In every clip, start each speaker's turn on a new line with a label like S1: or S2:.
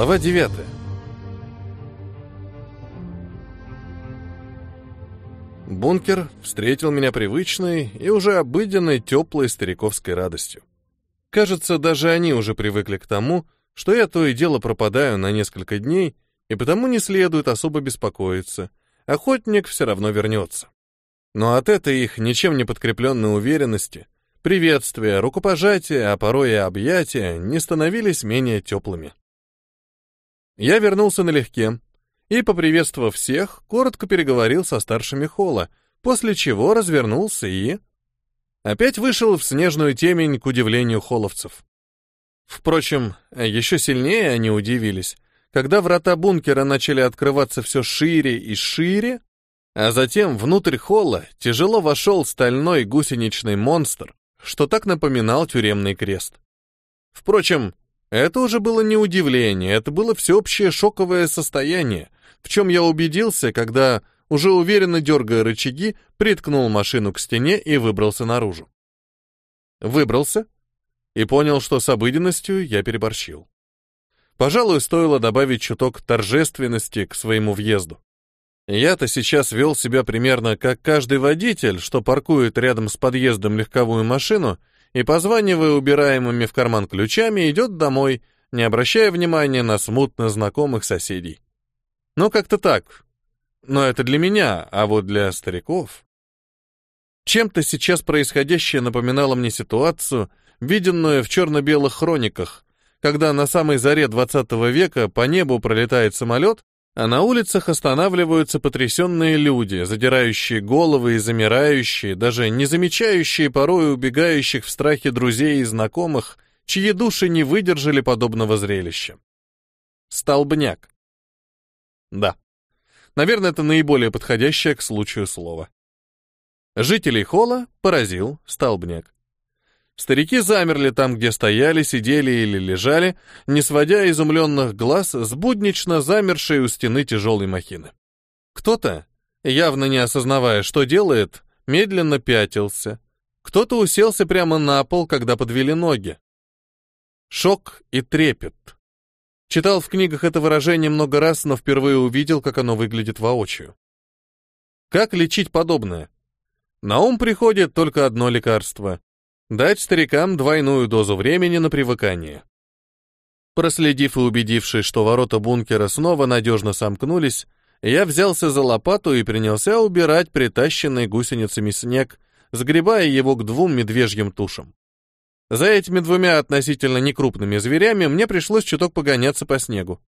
S1: Глава 9. Бункер встретил меня привычной и уже обыденной теплой стариковской радостью. Кажется, даже они уже привыкли к тому, что я то и дело пропадаю на несколько дней, и потому не следует особо беспокоиться. Охотник все равно вернется. Но от этой их ничем не подкрепленной уверенности приветствия, рукопожатия, а порой и объятия не становились менее теплыми. Я вернулся налегке и, поприветствовав всех, коротко переговорил со старшими холла, после чего развернулся и... Опять вышел в снежную темень к удивлению холовцев. Впрочем, еще сильнее они удивились, когда врата бункера начали открываться все шире и шире, а затем внутрь холла тяжело вошел стальной гусеничный монстр, что так напоминал тюремный крест. Впрочем, это уже было не удивление, это было всеобщее шоковое состояние, в чем я убедился, когда, уже уверенно дергая рычаги, приткнул машину к стене и выбрался наружу. Выбрался и понял, что с обыденностью я переборщил. Пожалуй, стоило добавить чуток торжественности к своему въезду. Я-то сейчас вел себя примерно как каждый водитель, что паркует рядом с подъездом легковую машину и, позванивая убираемыми в карман ключами, идет домой, не обращая внимания на смутно знакомых соседей. Ну, как-то так. Но это для меня, а вот для стариков... Чем-то сейчас происходящее напоминало мне ситуацию, виденную в черно-белых хрониках, когда на самой заре 20 века по небу пролетает самолет, а на улицах останавливаются потрясенные люди, задирающие головы и замирающие, даже не замечающие порой убегающих в страхе друзей и знакомых, чьи души не выдержали подобного зрелища. Столбняк. Да. Наверное, это наиболее подходящее к случаю слово. Жителей холла поразил столбняк. Старики замерли там, где стояли, сидели или лежали, не сводя изумленных глаз с буднично замершей у стены тяжелой махины. Кто-то, явно не осознавая, что делает, медленно пятился. Кто-то уселся прямо на пол, когда подвели ноги. Шок и трепет. Читал в книгах это выражение много раз, но впервые увидел, как оно выглядит воочию. Как лечить подобное? На ум приходит только одно лекарство Дать старикам двойную дозу времени на привыкание. Проследив и убедившись, что ворота бункера снова надежно сомкнулись, я взялся за лопату и принялся убирать притащенный гусеницами снег, сгребая его к двум медвежьим тушам. За этими двумя относительно некрупными зверями мне пришлось чуток погоняться по снегу.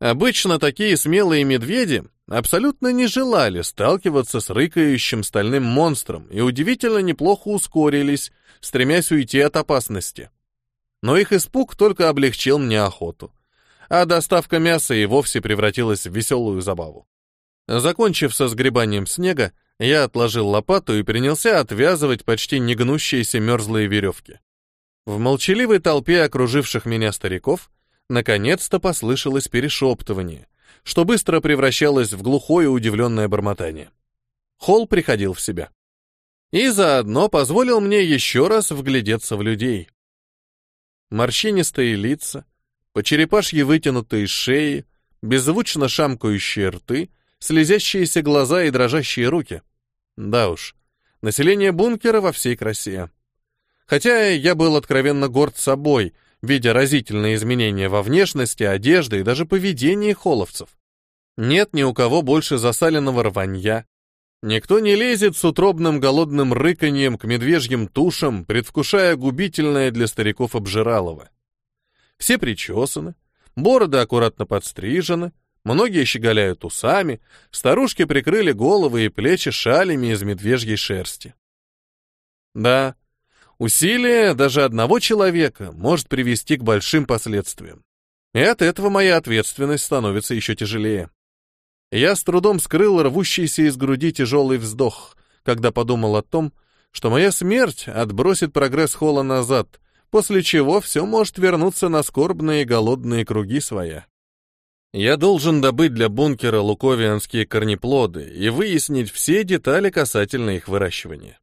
S1: Обычно такие смелые медведи абсолютно не желали сталкиваться с рыкающим стальным монстром и удивительно неплохо ускорились, стремясь уйти от опасности. Но их испуг только облегчил мне охоту, а доставка мяса и вовсе превратилась в веселую забаву. Закончив со сгребанием снега, я отложил лопату и принялся отвязывать почти негнущиеся мерзлые веревки. В молчаливой толпе окруживших меня стариков наконец-то послышалось перешептывание, что быстро превращалось в глухое удивленное бормотание. Холл приходил в себя и заодно позволил мне еще раз вглядеться в людей. Морщинистые лица, почерепашьи вытянутые шеи, беззвучно шамкающие рты, слезящиеся глаза и дрожащие руки. Да уж, население бункера во всей красе. Хотя я был откровенно горд собой, видя разительные изменения во внешности, одежде и даже поведении холовцев. Нет ни у кого больше засаленного рванья, Никто не лезет с утробным голодным рыканьем к медвежьим тушам, предвкушая губительное для стариков обжиралово. Все причесаны, бороды аккуратно подстрижены, многие щеголяют усами, старушки прикрыли головы и плечи шалями из медвежьей шерсти. Да, усилие даже одного человека может привести к большим последствиям. И от этого моя ответственность становится еще тяжелее. Я с трудом скрыл рвущийся из груди тяжелый вздох, когда подумал о том, что моя смерть отбросит прогресс Холла назад, после чего все может вернуться на скорбные голодные круги своя. Я должен добыть для бункера луковианские корнеплоды и выяснить все детали касательно их выращивания.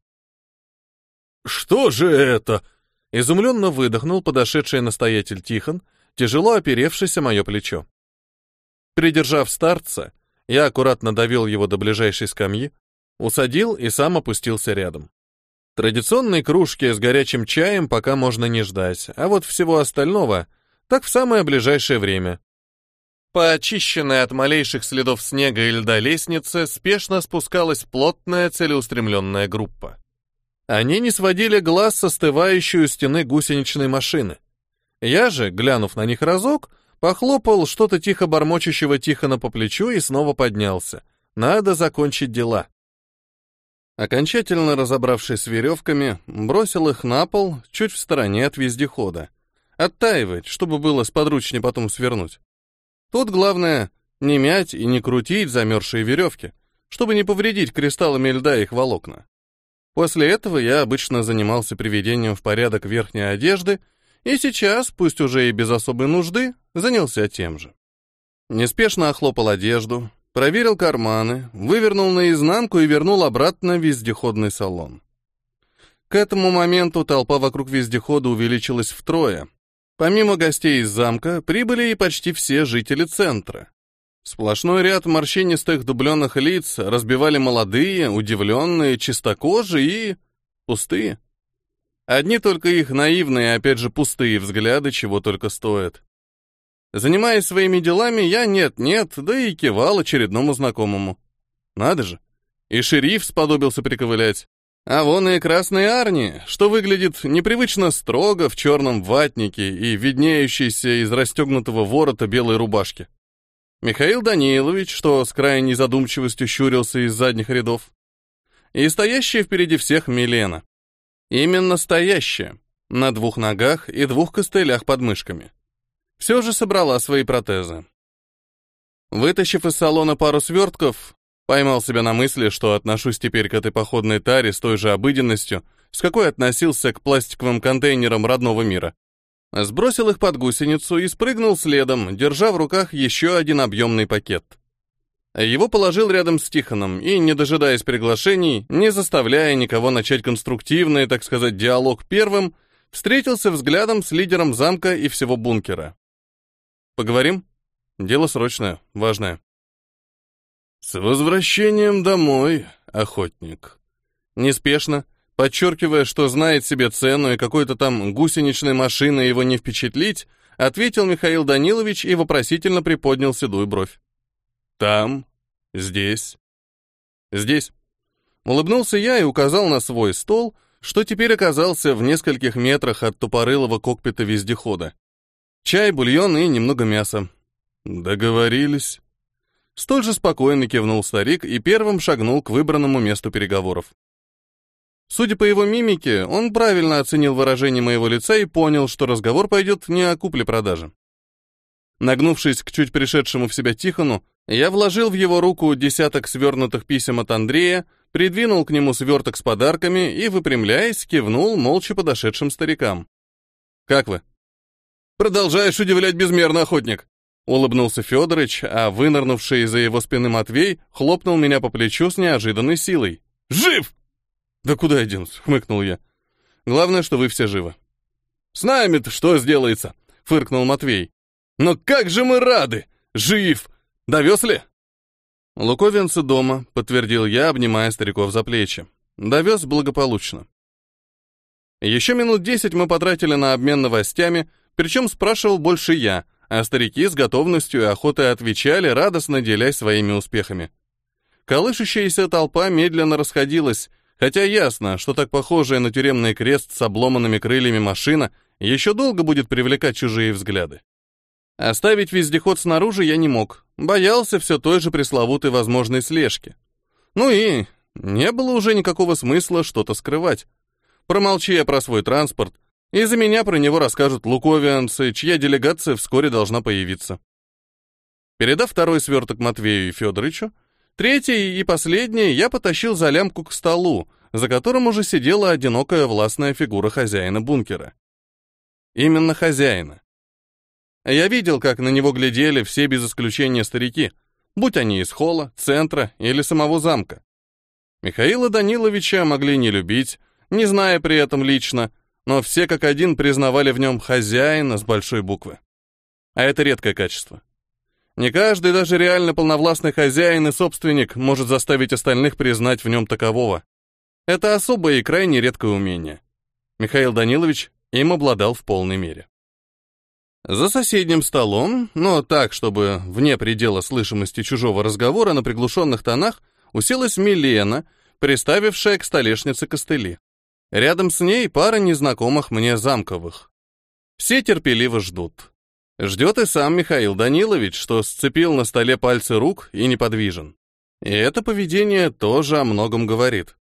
S1: «Что же это?» — изумленно выдохнул подошедший настоятель Тихон, тяжело оперевшись о мое плечо. Придержав старца, я аккуратно довел его до ближайшей скамьи, усадил и сам опустился рядом. Традиционной кружки с горячим чаем пока можно не ждать, а вот всего остального так в самое ближайшее время. По очищенной от малейших следов снега и льда лестнице спешно спускалась плотная целеустремленная группа. Они не сводили глаз со стывающей стены гусеничной машины. Я же, глянув на них разок, похлопал что-то тихо бормочущего Тихона по плечу и снова поднялся. Надо закончить дела. Окончательно разобравшись с веревками, бросил их на пол, чуть в стороне от вездехода. Оттаивать, чтобы было сподручнее потом свернуть. Тут главное не мять и не крутить замерзшие веревки, чтобы не повредить кристаллами льда их волокна. После этого я обычно занимался приведением в порядок верхней одежды, и сейчас, пусть уже и без особой нужды, занялся тем же. Неспешно охлопал одежду, проверил карманы, вывернул наизнанку и вернул обратно вездеходный салон. К этому моменту толпа вокруг вездехода увеличилась втрое. Помимо гостей из замка, прибыли и почти все жители центра. Сплошной ряд морщинистых дубленных лиц разбивали молодые, удивленные, чистокожие и... пустые. Одни только их наивные, опять же, пустые взгляды чего только стоят. Занимаясь своими делами, я нет-нет, да и кивал очередному знакомому. Надо же. И шериф сподобился приковылять. А вон и красные арни, что выглядит непривычно строго в черном ватнике и виднеющейся из расстегнутого ворота белой рубашки. Михаил Данилович, что с крайней задумчивостью щурился из задних рядов. И стоящая впереди всех Милена. Именно стоящая, на двух ногах и двух костылях под мышками все же собрала свои протезы. Вытащив из салона пару свертков, поймал себя на мысли, что отношусь теперь к этой походной таре с той же обыденностью, с какой относился к пластиковым контейнерам родного мира. Сбросил их под гусеницу и спрыгнул следом, держа в руках еще один объемный пакет. Его положил рядом с Тихоном и, не дожидаясь приглашений, не заставляя никого начать конструктивный, так сказать, диалог первым, встретился взглядом с лидером замка и всего бункера. Поговорим? Дело срочное, важное. С возвращением домой, охотник. Неспешно, подчеркивая, что знает себе цену и какой-то там гусеничной машины его не впечатлить, ответил Михаил Данилович и вопросительно приподнял седую бровь. Там, здесь, здесь. Улыбнулся я и указал на свой стол, что теперь оказался в нескольких метрах от тупорылого кокпита вездехода. Чай, бульон и немного мяса. Договорились. Столь же спокойно кивнул старик и первым шагнул к выбранному месту переговоров. Судя по его мимике, он правильно оценил выражение моего лица и понял, что разговор пойдет не о купле-продаже. Нагнувшись к чуть пришедшему в себя Тихону, я вложил в его руку десяток свернутых писем от Андрея, придвинул к нему сверток с подарками и, выпрямляясь, кивнул молча подошедшим старикам. «Как вы?» Продолжаешь удивлять безмерно, охотник. Улыбнулся Федорович, а вынырнувший из-за его спины Матвей хлопнул меня по плечу с неожиданной силой. «Жив!» «Да куда я денусь?» — хмыкнул я. «Главное, что вы все живы». «С нами-то что сделается?» — фыркнул Матвей. «Но как же мы рады! Жив! Довез ли?» «Луковинцы дома», — подтвердил я, обнимая стариков за плечи. «Довез благополучно». Еще минут десять мы потратили на обмен новостями, причем спрашивал больше я, а старики с готовностью и охотой отвечали, радостно делясь своими успехами. Колышущаяся толпа медленно расходилась, хотя ясно, что так похожая на тюремный крест с обломанными крыльями машина еще долго будет привлекать чужие взгляды. Оставить вездеход снаружи я не мог, боялся все той же пресловутой возможной слежки. Ну и не было уже никакого смысла что-то скрывать. Промолчи я про свой транспорт, и за меня про него расскажут луковианцы, чья делегация вскоре должна появиться. Передав второй сверток Матвею и Федоровичу, третий и последний я потащил за лямку к столу, за которым уже сидела одинокая властная фигура хозяина бункера. Именно хозяина. Я видел, как на него глядели все без исключения старики, будь они из холла, центра или самого замка. Михаила Даниловича могли не любить, не зная при этом лично, но все как один признавали в нем хозяина с большой буквы. А это редкое качество. Не каждый, даже реально полновластный хозяин и собственник может заставить остальных признать в нем такового. Это особое и крайне редкое умение. Михаил Данилович им обладал в полной мере. За соседним столом, но так, чтобы вне предела слышимости чужого разговора на приглушенных тонах, уселась Милена, приставившая к столешнице костыли. Рядом с ней пара незнакомых мне замковых. Все терпеливо ждут. Ждет и сам Михаил Данилович, что сцепил на столе пальцы рук и неподвижен. И это поведение тоже о многом говорит.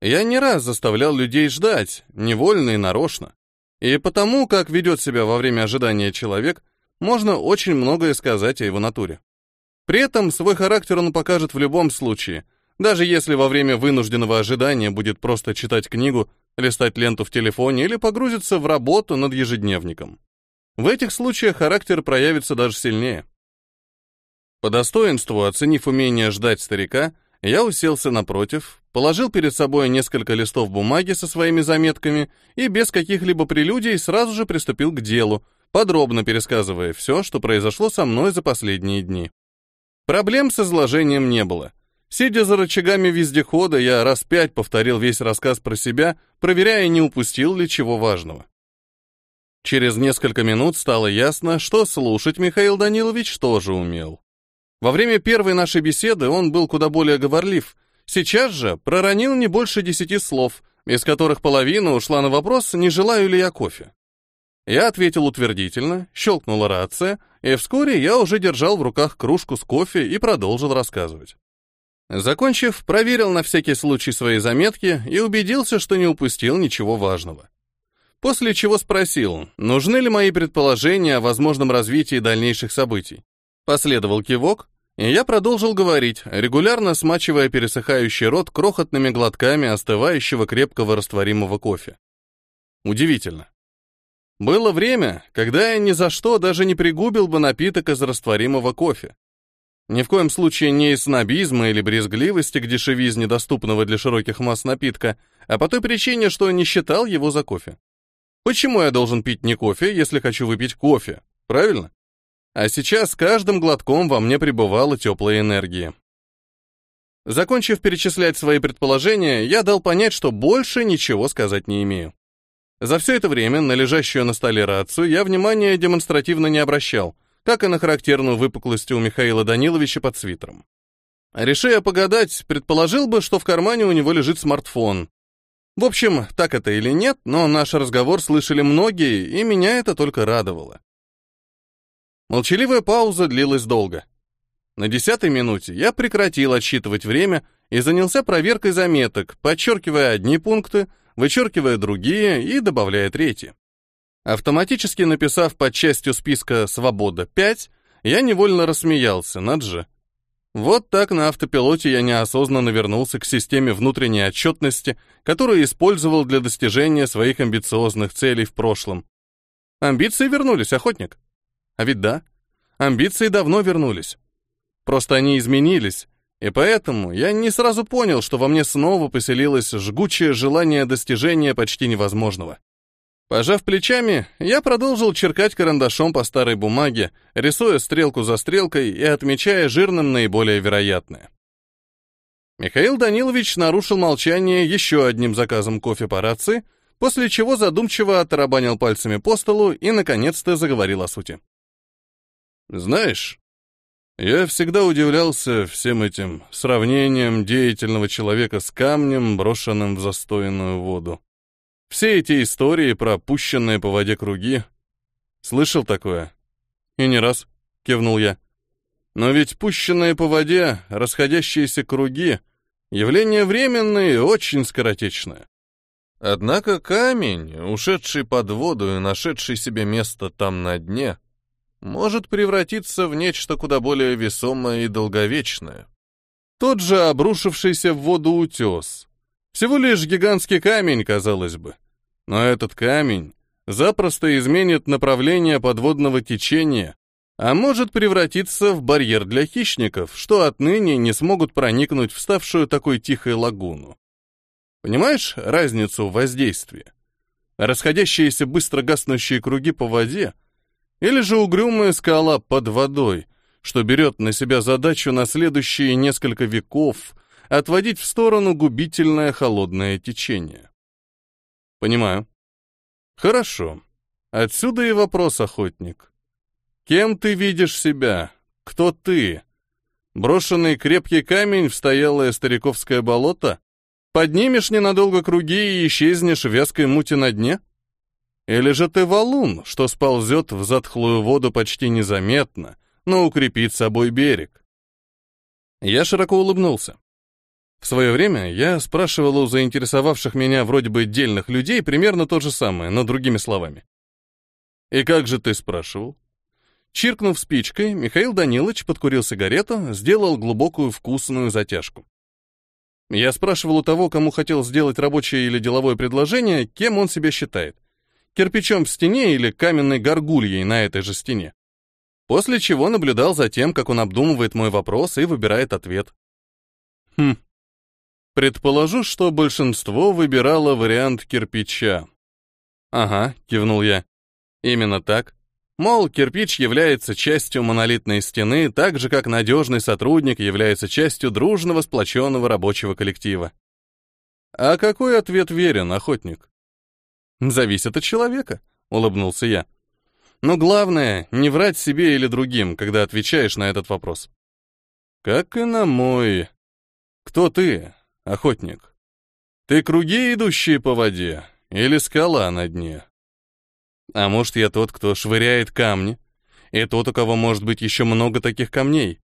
S1: Я не раз заставлял людей ждать, невольно и нарочно. И потому, как ведет себя во время ожидания человек, можно очень многое сказать о его натуре. При этом свой характер он покажет в любом случае, даже если во время вынужденного ожидания будет просто читать книгу, листать ленту в телефоне или погрузиться в работу над ежедневником. В этих случаях характер проявится даже сильнее. По достоинству, оценив умение ждать старика, я уселся напротив, положил перед собой несколько листов бумаги со своими заметками и без каких-либо прелюдий сразу же приступил к делу, подробно пересказывая все, что произошло со мной за последние дни. Проблем с изложением не было. Сидя за рычагами вездехода, я раз пять повторил весь рассказ про себя, проверяя, не упустил ли чего важного. Через несколько минут стало ясно, что слушать Михаил Данилович тоже умел. Во время первой нашей беседы он был куда более говорлив. Сейчас же проронил не больше десяти слов, из которых половина ушла на вопрос, не желаю ли я кофе. Я ответил утвердительно, щелкнула рация, и вскоре я уже держал в руках кружку с кофе и продолжил рассказывать. Закончив, проверил на всякий случай свои заметки и убедился, что не упустил ничего важного после чего спросил, нужны ли мои предположения о возможном развитии дальнейших событий. Последовал кивок, и я продолжил говорить, регулярно смачивая пересыхающий рот крохотными глотками остывающего крепкого растворимого кофе. Удивительно. Было время, когда я ни за что даже не пригубил бы напиток из растворимого кофе. Ни в коем случае не из снобизма или брезгливости к дешевизне доступного для широких масс напитка, а по той причине, что не считал его за кофе. Почему я должен пить не кофе, если хочу выпить кофе? Правильно? А сейчас каждым глотком во мне пребывала теплая энергия. Закончив перечислять свои предположения, я дал понять, что больше ничего сказать не имею. За все это время на лежащую на столе рацию я внимания демонстративно не обращал, как и на характерную выпуклость у Михаила Даниловича под свитером. Решая погадать, предположил бы, что в кармане у него лежит смартфон, в общем, так это или нет, но наш разговор слышали многие, и меня это только радовало. Молчаливая пауза длилась долго. На десятой минуте я прекратил отсчитывать время и занялся проверкой заметок, подчеркивая одни пункты, вычеркивая другие и добавляя третьи. Автоматически написав под частью списка «Свобода 5», я невольно рассмеялся, над же. Вот так на автопилоте я неосознанно вернулся к системе внутренней отчетности, которую использовал для достижения своих амбициозных целей в прошлом. Амбиции вернулись, охотник. А ведь да, амбиции давно вернулись. Просто они изменились, и поэтому я не сразу понял, что во мне снова поселилось жгучее желание достижения почти невозможного. Пожав плечами, я продолжил черкать карандашом по старой бумаге, рисуя стрелку за стрелкой и отмечая жирным наиболее вероятное. Михаил Данилович нарушил молчание еще одним заказом кофе по рации, после чего задумчиво оторобанил пальцами по столу и, наконец-то, заговорил о сути. «Знаешь, я всегда удивлялся всем этим сравнением деятельного человека с камнем, брошенным в застойную воду. Все эти истории про опущенные по воде круги. Слышал такое? И не раз, кивнул я. Но ведь пущенные по воде, расходящиеся круги — явление временное и очень скоротечное. Однако камень, ушедший под воду и нашедший себе место там на дне, может превратиться в нечто куда более весомое и долговечное. Тот же обрушившийся в воду утес, всего лишь гигантский камень, казалось бы. Но этот камень запросто изменит направление подводного течения, а может превратиться в барьер для хищников, что отныне не смогут проникнуть в ставшую такой тихой лагуну. Понимаешь разницу в воздействии? Расходящиеся быстро гаснущие круги по воде Или же угрюмая скала под водой, что берет на себя задачу на следующие несколько веков отводить в сторону губительное холодное течение. Понимаю. Хорошо. Отсюда и вопрос, охотник. Кем ты видишь себя? Кто ты? Брошенный крепкий камень в стоялое стариковское болото? Поднимешь ненадолго круги и исчезнешь в вязкой мути на дне? Или же ты валун, что сползет в затхлую воду почти незаметно, но укрепит собой берег? Я широко улыбнулся. В свое время я спрашивал у заинтересовавших меня вроде бы дельных людей примерно то же самое, но другими словами. «И как же ты спрашивал?» Чиркнув спичкой, Михаил Данилович подкурил сигарету, сделал глубокую вкусную затяжку. Я спрашивал у того, кому хотел сделать рабочее или деловое предложение, кем он себя считает кирпичом в стене или каменной горгульей на этой же стене. После чего наблюдал за тем, как он обдумывает мой вопрос и выбирает ответ. Хм. Предположу, что большинство выбирало вариант кирпича. Ага, кивнул я. Именно так. Мол, кирпич является частью монолитной стены, так же, как надежный сотрудник является частью дружного сплоченного рабочего коллектива. А какой ответ верен, охотник? Зависит от человека, улыбнулся я. Но главное, не врать себе или другим, когда отвечаешь на этот вопрос. Как и на мой. Кто ты, охотник? Ты круги, идущие по воде, или скала на дне? А может, я тот, кто швыряет камни, и тот, у кого может быть еще много таких камней?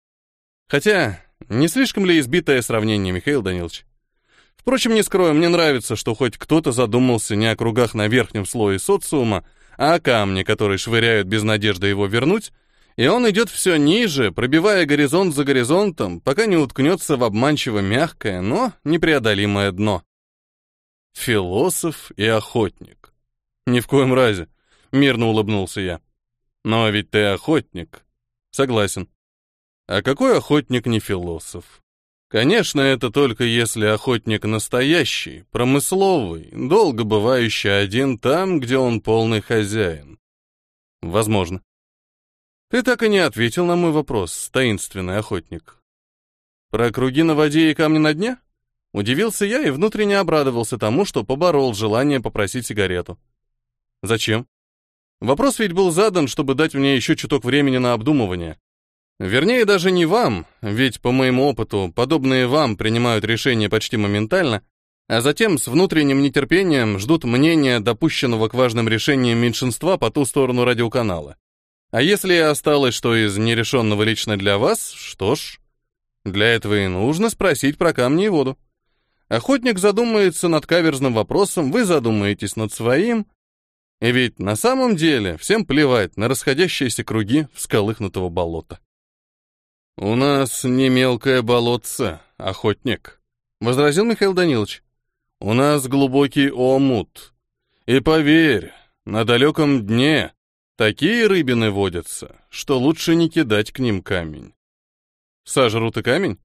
S1: Хотя, не слишком ли избитое сравнение, Михаил Данилович? Впрочем, не скрою, мне нравится, что хоть кто-то задумался не о кругах на верхнем слое социума, а о камне, который швыряют без надежды его вернуть, и он идет все ниже, пробивая горизонт за горизонтом, пока не уткнется в обманчиво мягкое, но непреодолимое дно. Философ и охотник. Ни в коем разе, мирно улыбнулся я. Но ведь ты охотник. Согласен. А какой охотник не философ? Конечно, это только если охотник настоящий, промысловый, долго бывающий один там, где он полный хозяин. Возможно. Ты так и не ответил на мой вопрос, таинственный охотник. Про круги на воде и камни на дне? Удивился я и внутренне обрадовался тому, что поборол желание попросить сигарету. Зачем? Вопрос ведь был задан, чтобы дать мне еще чуток времени на обдумывание. Вернее, даже не вам, ведь, по моему опыту, подобные вам принимают решения почти моментально, а затем с внутренним нетерпением ждут мнения допущенного к важным решениям меньшинства по ту сторону радиоканала. А если осталось что из нерешенного лично для вас, что ж, для этого и нужно спросить про камни и воду. Охотник задумается над каверзным вопросом, вы задумаетесь над своим, и ведь на самом деле всем плевать на расходящиеся круги всколыхнутого болота. «У нас не мелкое болотце, охотник», — возразил Михаил Данилович. «У нас глубокий омут. И поверь, на далеком дне такие рыбины водятся, что лучше не кидать к ним камень». «Сожрут и камень?»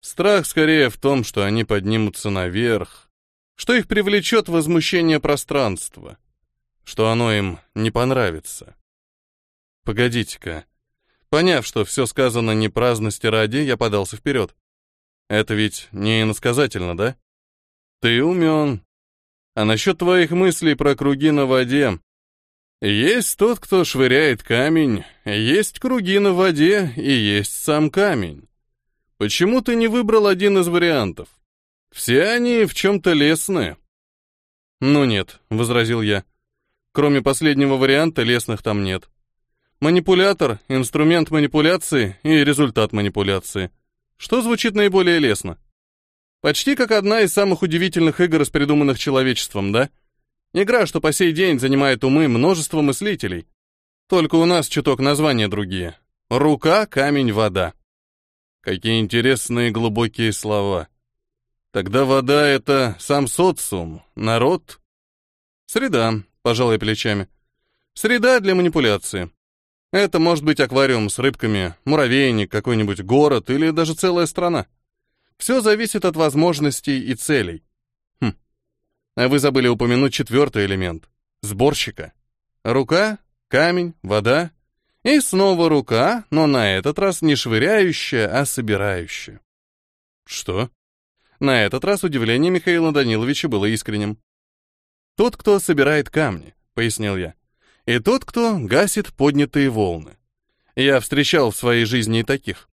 S1: Страх скорее в том, что они поднимутся наверх, что их привлечет возмущение пространства, что оно им не понравится. Погодите-ка, Поняв, что все сказано не праздности ради, я подался вперед. Это ведь не иносказательно, да? Ты умен. А насчет твоих мыслей про круги на воде. Есть тот, кто швыряет камень, есть круги на воде и есть сам камень. Почему ты не выбрал один из вариантов? Все они в чем-то лесные. Ну нет, возразил я. Кроме последнего варианта, лесных там нет. Манипулятор, инструмент манипуляции и результат манипуляции. Что звучит наиболее лестно? Почти как одна из самых удивительных игр придуманных человечеством, да? Игра, что по сей день занимает умы множества мыслителей. Только у нас чуток названия другие. Рука, камень, вода. Какие интересные глубокие слова. Тогда вода — это сам социум, народ. Среда, пожалуй, плечами. Среда для манипуляции. Это может быть аквариум с рыбками, муравейник, какой-нибудь город или даже целая страна. Все зависит от возможностей и целей. А вы забыли упомянуть четвертый элемент — сборщика. Рука
S2: камень, вода и снова рука, но на этот раз не швыряющая, а собирающая.
S1: Что?
S2: На этот раз удивление Михаила Даниловича было искренним. «Тот, кто собирает камни», — пояснил я, — «и тот, кто гасит поднятые волны. Я встречал в своей жизни и таких».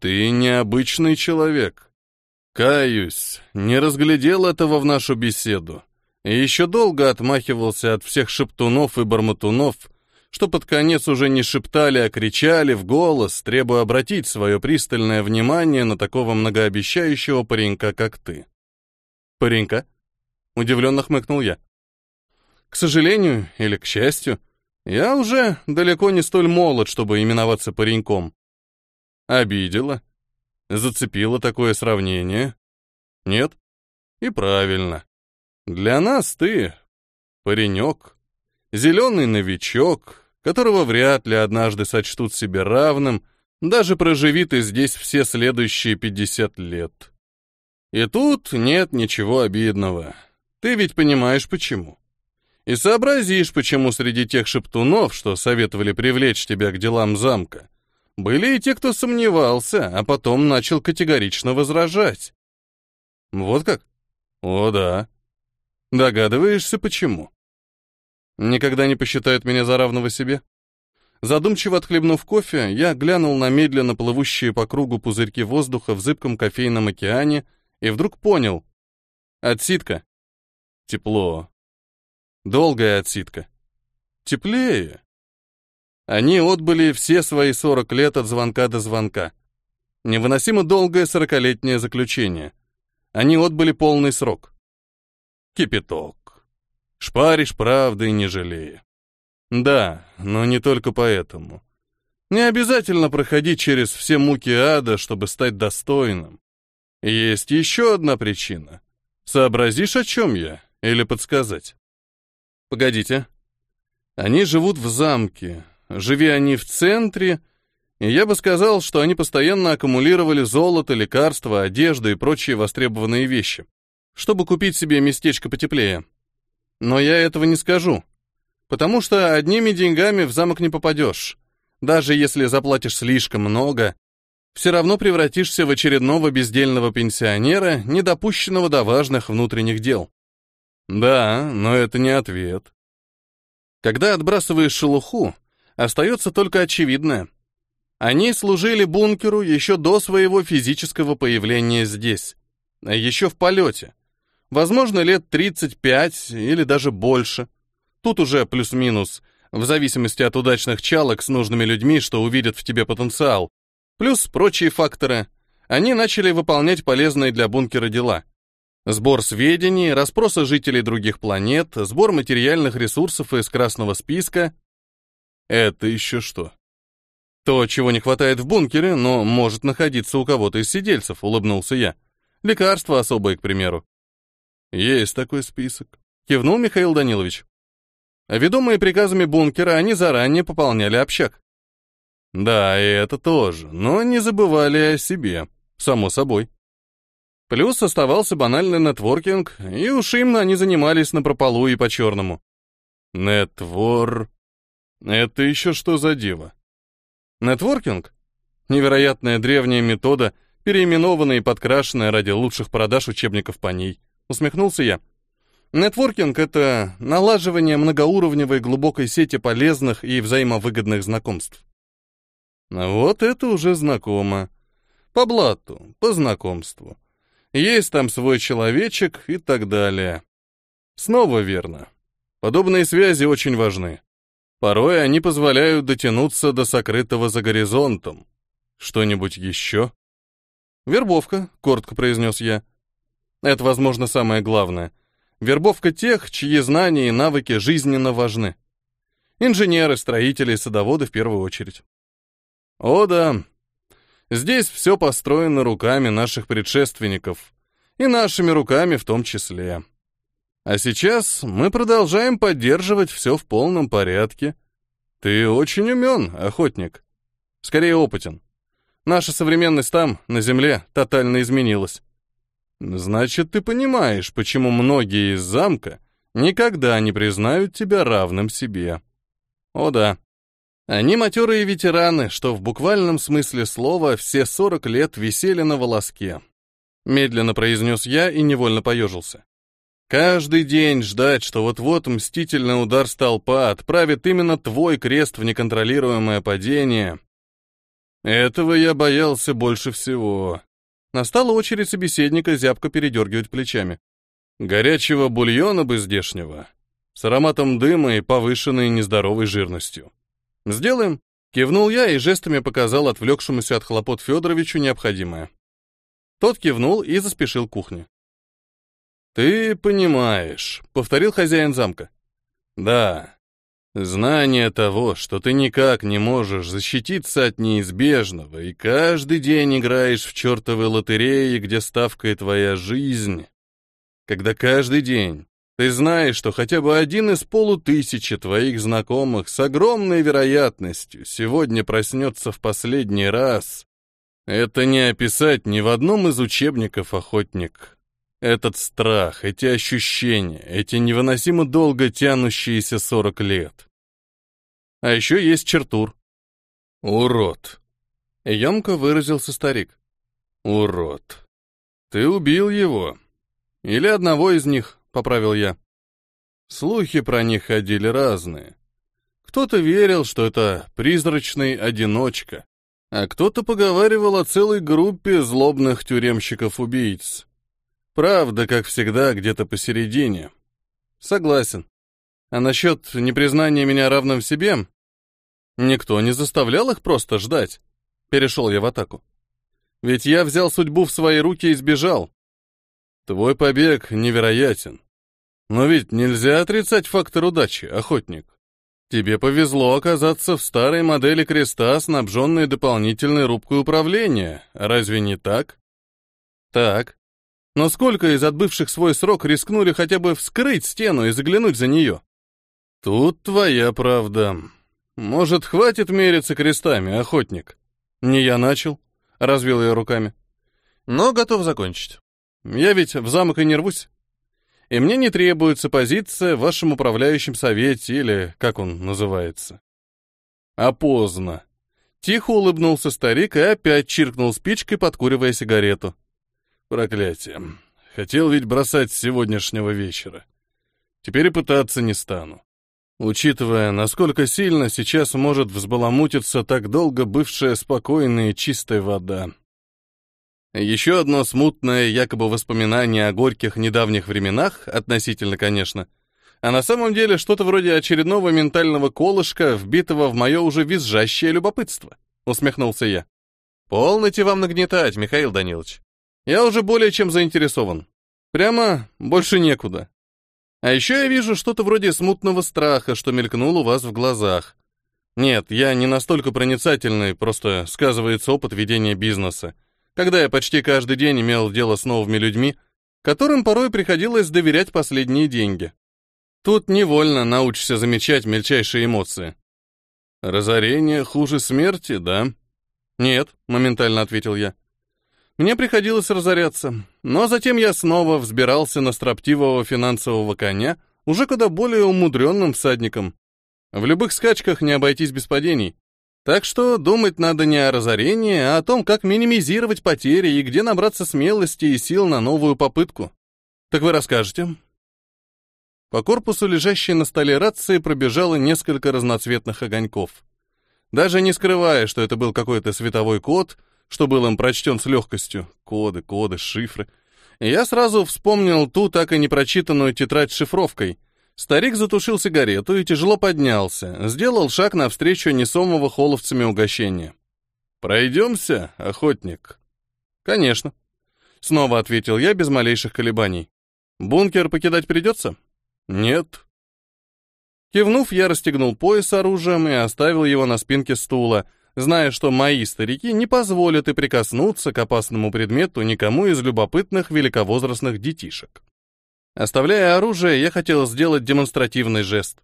S1: «Ты необычный человек. Каюсь, не разглядел этого в нашу беседу. И еще долго отмахивался от всех шептунов и бормотунов, что под конец уже не шептали, а кричали в голос, требуя обратить свое пристальное внимание на такого многообещающего паренька, как ты.
S2: «Паренька?» — удивленно хмыкнул я. «К сожалению или к счастью, я уже далеко не столь молод, чтобы именоваться пареньком.
S1: Обидела? Зацепило такое сравнение? Нет? И правильно. Для нас ты паренек, зеленый новичок, которого вряд ли однажды сочтут себе равным, даже проживи ты здесь все следующие 50 лет. И тут нет ничего обидного. Ты ведь понимаешь, почему. И сообразишь, почему среди тех шептунов, что советовали привлечь тебя к делам замка, были и те, кто сомневался, а потом начал категорично возражать.
S2: Вот как?
S1: О, да.
S2: Догадываешься, почему? Никогда не посчитают меня за равного себе? Задумчиво отхлебнув кофе, я глянул на медленно плывущие по кругу пузырьки воздуха в зыбком кофейном океане и вдруг понял. Отсидка. Тепло. Долгая отсидка. Теплее. Они отбыли все свои 40 лет от звонка до звонка. Невыносимо долгое сорокалетнее заключение. Они отбыли полный срок.
S1: Кипяток. Шпаришь правдой, не жалея.
S2: Да, но не только поэтому. Не обязательно проходить через все муки ада, чтобы стать достойным. Есть еще одна причина. Сообразишь, о чем я? Или подсказать? Погодите. Они живут в замке. Живи они в центре, и я бы сказал, что они постоянно аккумулировали золото, лекарства, одежду и прочие востребованные вещи, чтобы купить себе местечко потеплее. Но я этого не скажу, потому что одними деньгами в замок не попадешь. Даже если заплатишь слишком много, все равно превратишься в очередного бездельного пенсионера, недопущенного до важных внутренних дел.
S1: Да, но это не ответ.
S2: Когда отбрасываешь шелуху, остается только очевидное. Они служили бункеру еще до своего физического появления здесь, еще в полете. Возможно, лет 35 или даже больше. Тут уже плюс-минус, в зависимости от удачных чалок с нужными людьми, что увидят в тебе потенциал. Плюс прочие факторы. Они начали выполнять полезные для бункера дела. Сбор сведений, расспросы жителей других планет, сбор материальных ресурсов из красного списка.
S1: Это еще что?
S2: То, чего не хватает в бункере, но может находиться у кого-то из сидельцев, улыбнулся я. Лекарства особые, к примеру.
S1: Есть такой список.
S2: Кивнул Михаил Данилович. Ведомые приказами бункера, они заранее пополняли общак.
S1: Да, и это тоже, но не забывали о себе, само собой.
S2: Плюс оставался банальный нетворкинг, и уж им они занимались на прополу и по-черному.
S1: Нетвор... Это еще что за диво?
S2: Нетворкинг? Невероятная древняя метода, переименованная и подкрашенная ради лучших продаж учебников по ней усмехнулся я. Нетворкинг — это налаживание многоуровневой глубокой сети полезных и взаимовыгодных знакомств.
S1: Вот это уже знакомо. По блату, по знакомству. Есть там свой человечек и так далее. Снова верно. Подобные связи очень важны. Порой они позволяют дотянуться до сокрытого за горизонтом. Что-нибудь еще?
S2: «Вербовка», — коротко произнес я. Это, возможно, самое главное. Вербовка тех, чьи знания и навыки жизненно важны. Инженеры, строители, садоводы в первую очередь.
S1: О да, здесь все построено руками наших предшественников, и нашими руками в том числе. А сейчас мы продолжаем поддерживать все в полном порядке. Ты очень умен, охотник. Скорее опытен. Наша современность там, на Земле, тотально изменилась. Значит, ты понимаешь, почему многие из замка никогда не признают тебя равным себе.
S2: О да. Они матерые ветераны, что в буквальном смысле слова все 40 лет висели на волоске. Медленно произнес я и невольно поежился. Каждый день ждать, что вот-вот мстительный удар столпа отправит именно твой крест в неконтролируемое падение. Этого я боялся больше всего. Настала очередь собеседника зябко передергивать плечами. Горячего бульона бы здешнего, с ароматом дыма и повышенной нездоровой жирностью. «Сделаем», — кивнул я и жестами показал отвлекшемуся от хлопот Федоровичу необходимое. Тот кивнул и заспешил к кухне. «Ты понимаешь», — повторил хозяин замка. «Да, знание того, что ты никак не можешь защититься от неизбежного и каждый день играешь в чертовой лотерее, где ставка твоя жизнь, когда каждый день ты знаешь, что хотя бы один из полутысячи твоих знакомых с огромной вероятностью сегодня проснется в последний раз, это не описать ни в одном из учебников, охотник». Этот страх, эти ощущения, эти невыносимо долго тянущиеся сорок лет. А еще есть Чертур. Урод. Емко выразился старик. Урод. Ты убил его. Или одного из них, поправил я. Слухи про них ходили разные. Кто-то верил, что это призрачный одиночка, а кто-то поговаривал о целой группе злобных тюремщиков-убийц. Правда, как всегда, где-то посередине. Согласен. А насчет непризнания меня равным себе? Никто не заставлял их просто ждать. Перешел я в атаку. Ведь я взял судьбу в свои руки и сбежал. Твой побег невероятен. Но ведь нельзя отрицать фактор удачи, охотник. Тебе повезло оказаться в старой модели креста, снабженной дополнительной рубкой управления. Разве не так? Так. Но сколько из отбывших свой срок рискнули хотя бы вскрыть стену и заглянуть за нее? Тут твоя правда. Может, хватит мериться крестами, охотник? Не я начал, развел я руками. Но готов закончить. Я ведь в замок и не рвусь. И мне не требуется позиция в вашем управляющем совете или как он называется. А поздно. Тихо улыбнулся старик и опять чиркнул спичкой, подкуривая сигарету. Проклятие. Хотел ведь бросать с сегодняшнего вечера. Теперь и пытаться не стану. Учитывая, насколько сильно сейчас может взбаламутиться так долго бывшая спокойная и чистая вода. Еще одно смутное якобы воспоминание о горьких недавних временах, относительно, конечно, а на самом деле что-то вроде очередного ментального колышка, вбитого в мое уже визжащее любопытство, усмехнулся я. Полноте вам нагнетать, Михаил Данилович. Я уже более чем заинтересован. Прямо больше некуда. А еще я вижу что-то вроде смутного страха, что мелькнул у вас в глазах. Нет, я не настолько проницательный, просто сказывается опыт ведения бизнеса, когда я почти каждый день имел дело с новыми людьми, которым порой приходилось доверять последние деньги. Тут невольно научишься замечать мельчайшие эмоции. «Разорение хуже смерти, да?» «Нет», — моментально ответил я. Мне приходилось разоряться, но затем я снова взбирался на строптивого финансового коня, уже куда более умудренным всадником. В любых скачках не обойтись без падений. Так что думать надо не о разорении, а о том, как минимизировать потери и где набраться смелости и сил на новую попытку. Так вы расскажете? По корпусу, лежащей на столе рации, пробежало несколько разноцветных огоньков. Даже не скрывая, что это был какой-то световой код — что был им прочтен с легкостью. Коды, коды, шифры. Я сразу вспомнил ту так и не прочитанную тетрадь с шифровкой. Старик затушил сигарету и тяжело поднялся, сделал шаг навстречу несомого холовцами угощения. «Пройдемся, охотник?» «Конечно», — снова ответил я без малейших колебаний. «Бункер покидать придется?» «Нет». Кивнув, я расстегнул пояс оружием и оставил его на спинке стула, зная, что мои старики не позволят и прикоснуться к опасному предмету никому из любопытных великовозрастных детишек. Оставляя оружие, я хотел сделать демонстративный жест.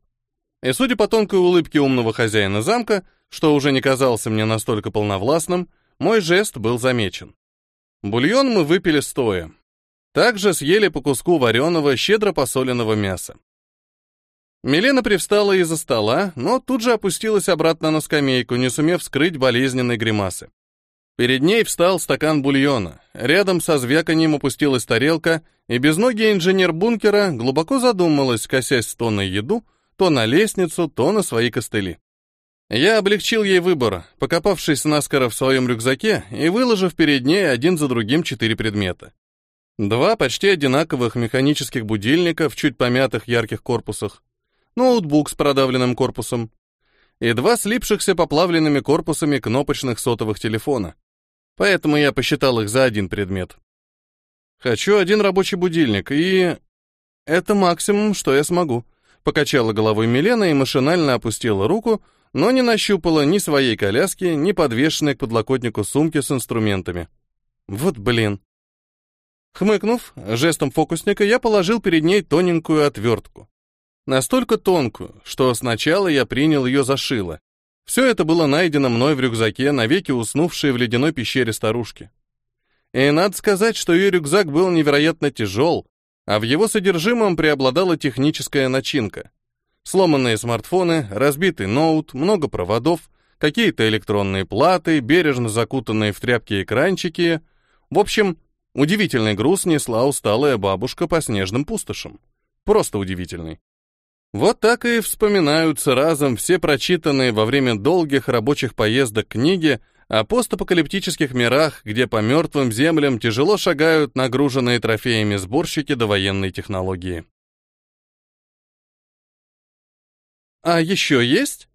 S2: И судя по тонкой улыбке умного хозяина замка, что уже не казался мне настолько полновластным, мой жест был замечен. Бульон мы выпили стоя. Также съели по куску вареного, щедро посоленного мяса. Милена привстала из-за стола, но тут же опустилась обратно на скамейку, не сумев скрыть болезненной гримасы. Перед ней встал стакан бульона. Рядом со звяканием опустилась тарелка, и безногий инженер бункера глубоко задумалась, косясь то на еду, то на лестницу, то на свои костыли. Я облегчил ей выбор, покопавшись наскоро в своем рюкзаке и выложив перед ней один за другим четыре предмета. Два почти одинаковых механических будильника в чуть помятых ярких корпусах, ноутбук с продавленным корпусом и два слипшихся поплавленными корпусами кнопочных сотовых телефона. Поэтому я посчитал их за один предмет. Хочу один рабочий будильник, и... Это максимум, что я смогу. Покачала головой Милена и машинально опустила руку, но не нащупала ни своей коляски, ни подвешенной к подлокотнику сумки с инструментами. Вот блин. Хмыкнув, жестом фокусника я положил перед ней тоненькую отвертку. Настолько тонкую, что сначала я принял ее за шило. Все это было найдено мной в рюкзаке, навеки уснувшей в ледяной пещере старушки. И надо сказать, что ее рюкзак был невероятно тяжел, а в его содержимом преобладала техническая начинка. Сломанные смартфоны, разбитый ноут, много проводов, какие-то электронные платы, бережно закутанные в тряпки экранчики. В общем, удивительный груз несла усталая бабушка по снежным пустошам. Просто удивительный. Вот так и вспоминаются разом все прочитанные во время долгих рабочих поездок книги о постапокалиптических мирах, где по мертвым землям тяжело шагают нагруженные трофеями сборщики довоенной технологии. «А еще есть?»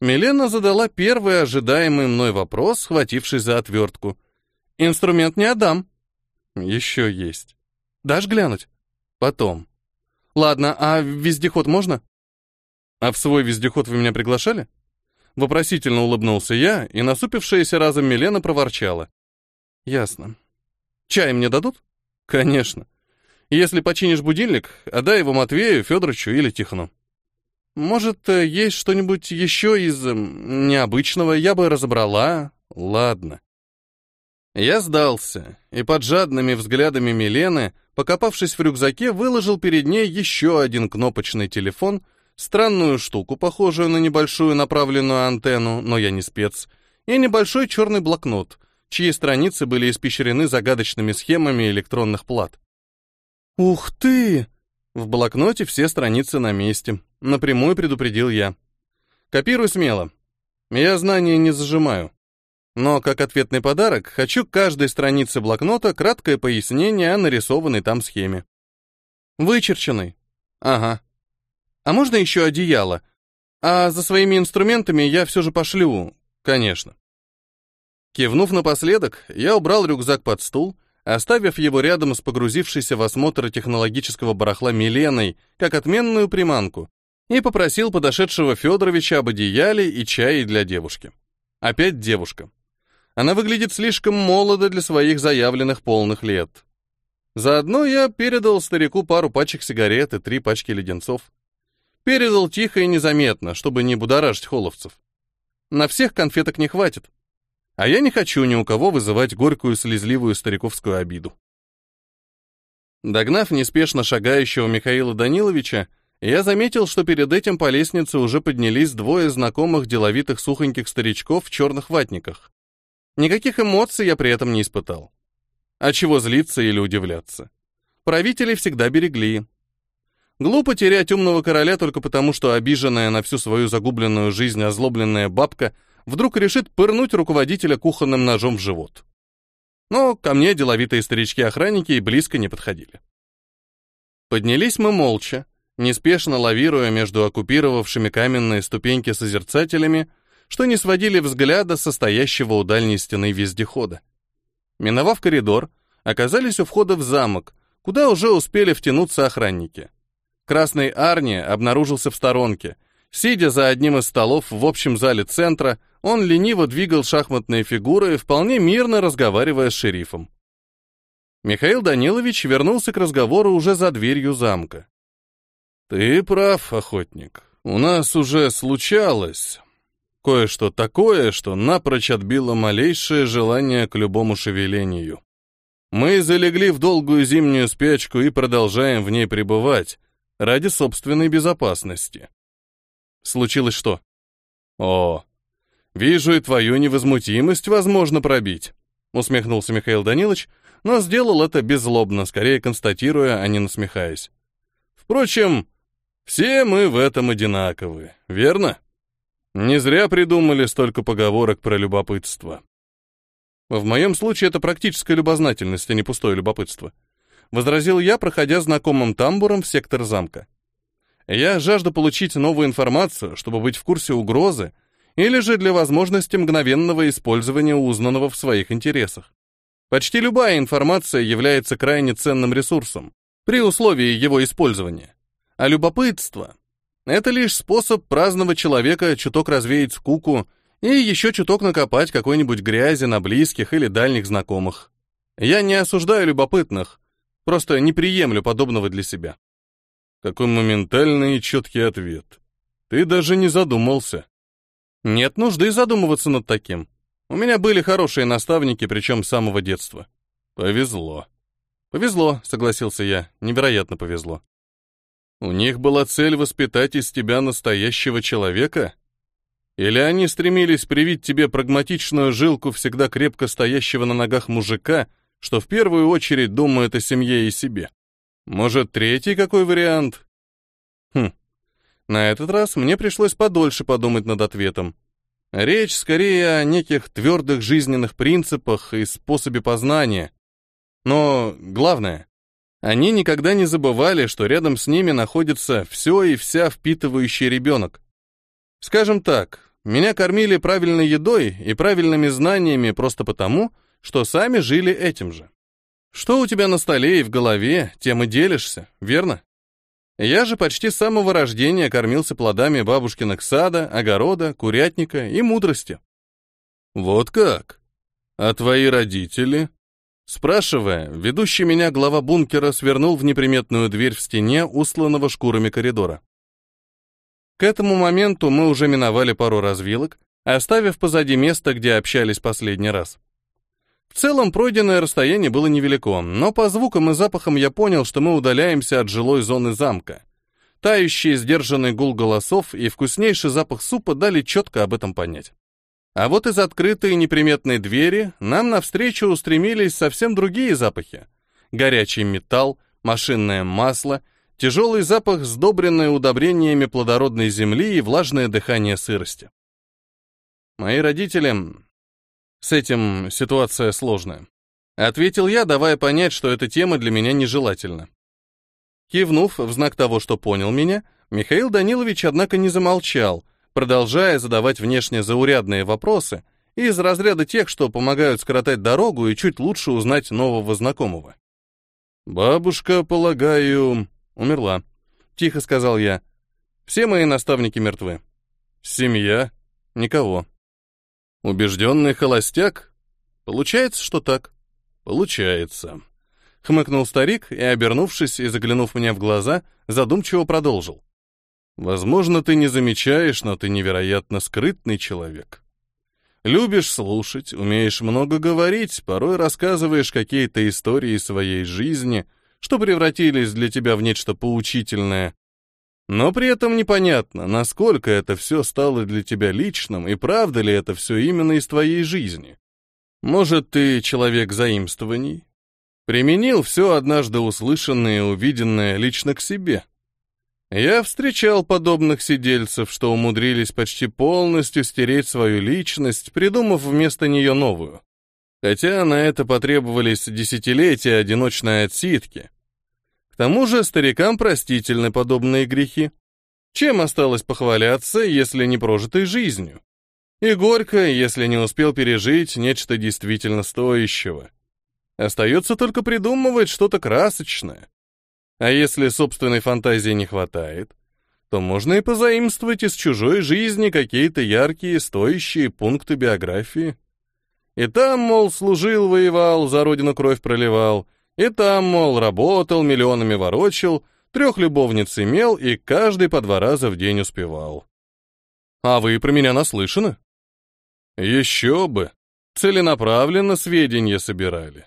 S2: Милена задала первый ожидаемый мной вопрос, схватившись за отвертку. «Инструмент не отдам». «Еще есть». «Дашь глянуть?» «Потом». «Ладно, а вездеход можно?» «А в свой вездеход вы меня приглашали?» Вопросительно улыбнулся я, и насупившаяся разом Милена проворчала. «Ясно. Чай мне дадут?» «Конечно. Если починишь будильник, отдай его Матвею, Федоровичу или Тихону». Может, э, есть что-нибудь еще из эм, необычного, я бы разобрала. Ладно. Я сдался, и под жадными взглядами Милены, покопавшись в рюкзаке, выложил перед ней еще один кнопочный телефон, странную штуку, похожую на небольшую направленную антенну, но я не спец, и небольшой черный блокнот, чьи страницы были испещрены загадочными схемами электронных плат. «Ух ты!» В блокноте все страницы на месте. Напрямую предупредил я. Копируй смело. Я знания не зажимаю. Но как ответный подарок хочу к каждой странице блокнота краткое пояснение о нарисованной там схеме. Вычерченный. Ага. А можно еще одеяло? А за своими инструментами я все же пошлю, конечно. Кивнув напоследок, я убрал рюкзак под стул, оставив его рядом с погрузившейся в осмотр технологического барахла Миленой, как отменную приманку, и попросил подошедшего Федоровича об одеяле и чае для девушки. Опять девушка. Она выглядит слишком молодо для своих заявленных полных лет. Заодно я передал старику пару пачек сигарет и три пачки леденцов. Передал тихо и незаметно, чтобы не будоражить холовцев. На всех конфеток не хватит. А я не хочу ни у кого вызывать горькую слезливую стариковскую обиду. Догнав неспешно шагающего Михаила Даниловича, я заметил, что перед этим по лестнице уже поднялись двое знакомых деловитых сухоньких старичков в черных ватниках. Никаких эмоций я при этом не испытал. А чего злиться или удивляться? Правители всегда берегли. Глупо терять умного короля только потому, что обиженная на всю свою загубленную жизнь озлобленная бабка вдруг решит пырнуть руководителя кухонным ножом в живот. Но ко мне деловитые старички-охранники и близко не подходили. Поднялись мы молча, неспешно лавируя между оккупировавшими каменные ступеньки созерцателями, что не сводили взгляда состоящего у дальней стены вездехода. Миновав коридор, оказались у входа в замок, куда уже успели втянуться охранники. Красный Арни обнаружился в сторонке. Сидя за одним из столов в общем зале центра, он лениво двигал шахматные фигуры, вполне мирно разговаривая с шерифом. Михаил Данилович вернулся к разговору уже за дверью замка. Ты прав, охотник. У нас уже случалось кое-что такое, что напрочь отбило малейшее желание к любому шевелению. Мы залегли в долгую зимнюю спячку и продолжаем в ней пребывать, ради собственной безопасности. Случилось что? О, вижу и твою невозмутимость возможно пробить, усмехнулся Михаил Данилович, но сделал это беззлобно, скорее констатируя, а не насмехаясь. Впрочем, все мы в этом одинаковы, верно? Не зря придумали столько поговорок про любопытство. В моем случае это практическая любознательность, а не пустое любопытство. Возразил я, проходя знакомым тамбуром в сектор замка. Я жажду получить новую информацию, чтобы быть в курсе угрозы, или же для возможности мгновенного использования узнанного в своих интересах. Почти любая информация является крайне ценным ресурсом, при условии его использования. А любопытство — это лишь способ праздного человека чуток развеять скуку и еще чуток накопать какой-нибудь грязи на близких или дальних знакомых. Я не осуждаю любопытных, просто не приемлю подобного для себя. Какой моментальный и четкий ответ. Ты даже не задумался. Нет нужды задумываться над таким. У меня были хорошие наставники, причем с самого детства. Повезло. Повезло, согласился я. Невероятно повезло. У них была цель воспитать из тебя настоящего человека? Или они стремились привить тебе прагматичную жилку всегда крепко стоящего на ногах мужика, что в первую очередь думает о семье и себе? Может, третий какой вариант? Хм. На этот раз мне пришлось подольше подумать над ответом. Речь скорее о неких твердых жизненных принципах и способе познания. Но главное, они никогда не забывали, что рядом с ними находится все и вся впитывающий ребенок. Скажем так, меня кормили правильной едой и правильными знаниями просто потому, что сами жили этим же. Что у тебя на столе и в голове, тем и делишься, верно? Я же почти с самого рождения кормился плодами бабушкиных сада, огорода, курятника и мудрости. Вот как? А твои родители? Спрашивая, ведущий меня глава бункера свернул в неприметную дверь в стене, усланного шкурами коридора. К этому моменту мы уже миновали пару развилок, оставив позади место, где общались последний раз. В целом, пройденное расстояние было невелико, но по звукам и запахам я понял, что мы удаляемся от жилой зоны замка. Тающий, сдержанный гул голосов и вкуснейший запах супа дали четко об этом понять. А вот из открытой неприметной двери нам навстречу устремились совсем другие запахи. Горячий металл, машинное масло, тяжелый запах, сдобренный удобрениями плодородной земли и влажное дыхание сырости. Мои родители с этим ситуация сложная. Ответил я, давая понять, что эта тема для меня нежелательна. Кивнув в знак того, что понял меня, Михаил Данилович, однако, не замолчал, продолжая задавать внешне заурядные вопросы из разряда тех, что помогают скоротать дорогу и чуть лучше узнать нового знакомого. «Бабушка, полагаю, умерла», — тихо сказал я. «Все мои наставники мертвы. Семья? Никого. Убежденный холостяк? Получается, что так. Получается. Хмыкнул старик и, обернувшись и заглянув мне в глаза, задумчиво продолжил. Возможно, ты не замечаешь, но ты невероятно скрытный человек. Любишь слушать, умеешь много говорить, порой рассказываешь какие-то истории своей жизни, что превратились для тебя в нечто поучительное, но при этом непонятно, насколько это все стало для тебя личным, и правда ли это все именно из твоей жизни. Может, ты человек заимствований? Применил все однажды услышанное и увиденное лично к себе. Я встречал подобных сидельцев, что умудрились почти полностью стереть свою личность, придумав вместо нее новую. Хотя на это потребовались десятилетия одиночной отсидки, к тому же старикам простительны подобные грехи. Чем осталось похваляться, если не прожитой жизнью? И горько, если не успел пережить нечто действительно стоящего. Остается только придумывать что-то красочное. А если собственной фантазии не хватает, то можно и позаимствовать из чужой жизни какие-то яркие, стоящие пункты биографии. И там, мол, служил, воевал, за родину кровь проливал — и там, мол, работал, миллионами ворочил, трех любовниц имел и каждый по два раза в день успевал. А вы про меня наслышаны? Еще бы. Целенаправленно сведения собирали.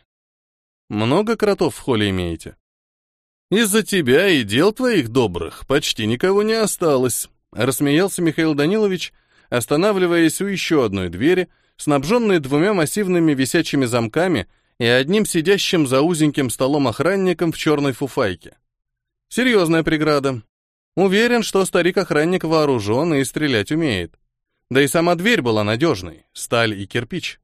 S2: Много кротов в холле имеете? Из-за тебя и дел твоих добрых почти никого не осталось, рассмеялся Михаил Данилович, останавливаясь у еще одной двери, снабженной двумя массивными висячими замками и одним сидящим за узеньким столом охранником в черной фуфайке. Серьезная преграда. Уверен, что старик-охранник вооружен и стрелять умеет. Да и сама дверь была надежной, сталь и кирпич.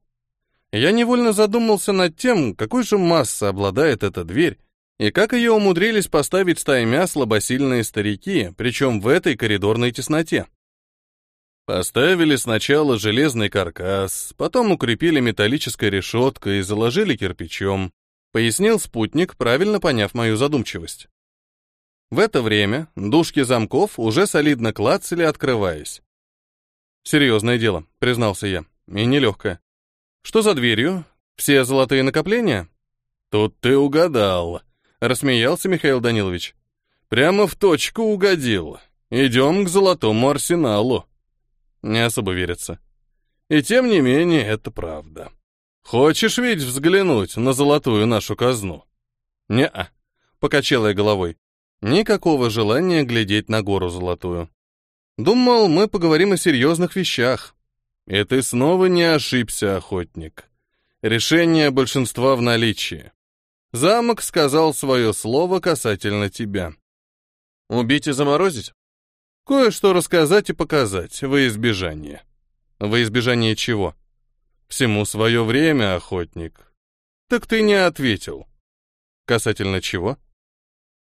S2: Я невольно задумался над тем, какой же массой обладает эта дверь, и как ее умудрились поставить стаймя слабосильные старики, причем в этой коридорной тесноте. Поставили сначала железный каркас, потом укрепили металлической решеткой и заложили кирпичом, пояснил спутник, правильно поняв мою задумчивость. В это время дужки замков уже солидно клацали, открываясь. «Серьезное дело», — признался я, — «и нелегкое. Что за дверью? Все золотые накопления?» «Тут ты угадал», — рассмеялся Михаил Данилович. «Прямо в точку угодил. Идем к золотому арсеналу». Не особо верится. И тем не менее, это правда. Хочешь ведь взглянуть на золотую нашу казну? Не-а, покачала я головой. Никакого желания глядеть на гору золотую. Думал, мы поговорим о серьезных вещах. И ты снова не ошибся, охотник. Решение большинства в наличии. Замок сказал свое слово касательно тебя. Убить и заморозить? Кое-что рассказать и показать, во избежание. Во избежание чего? Всему свое время, охотник. Так ты не ответил. Касательно чего?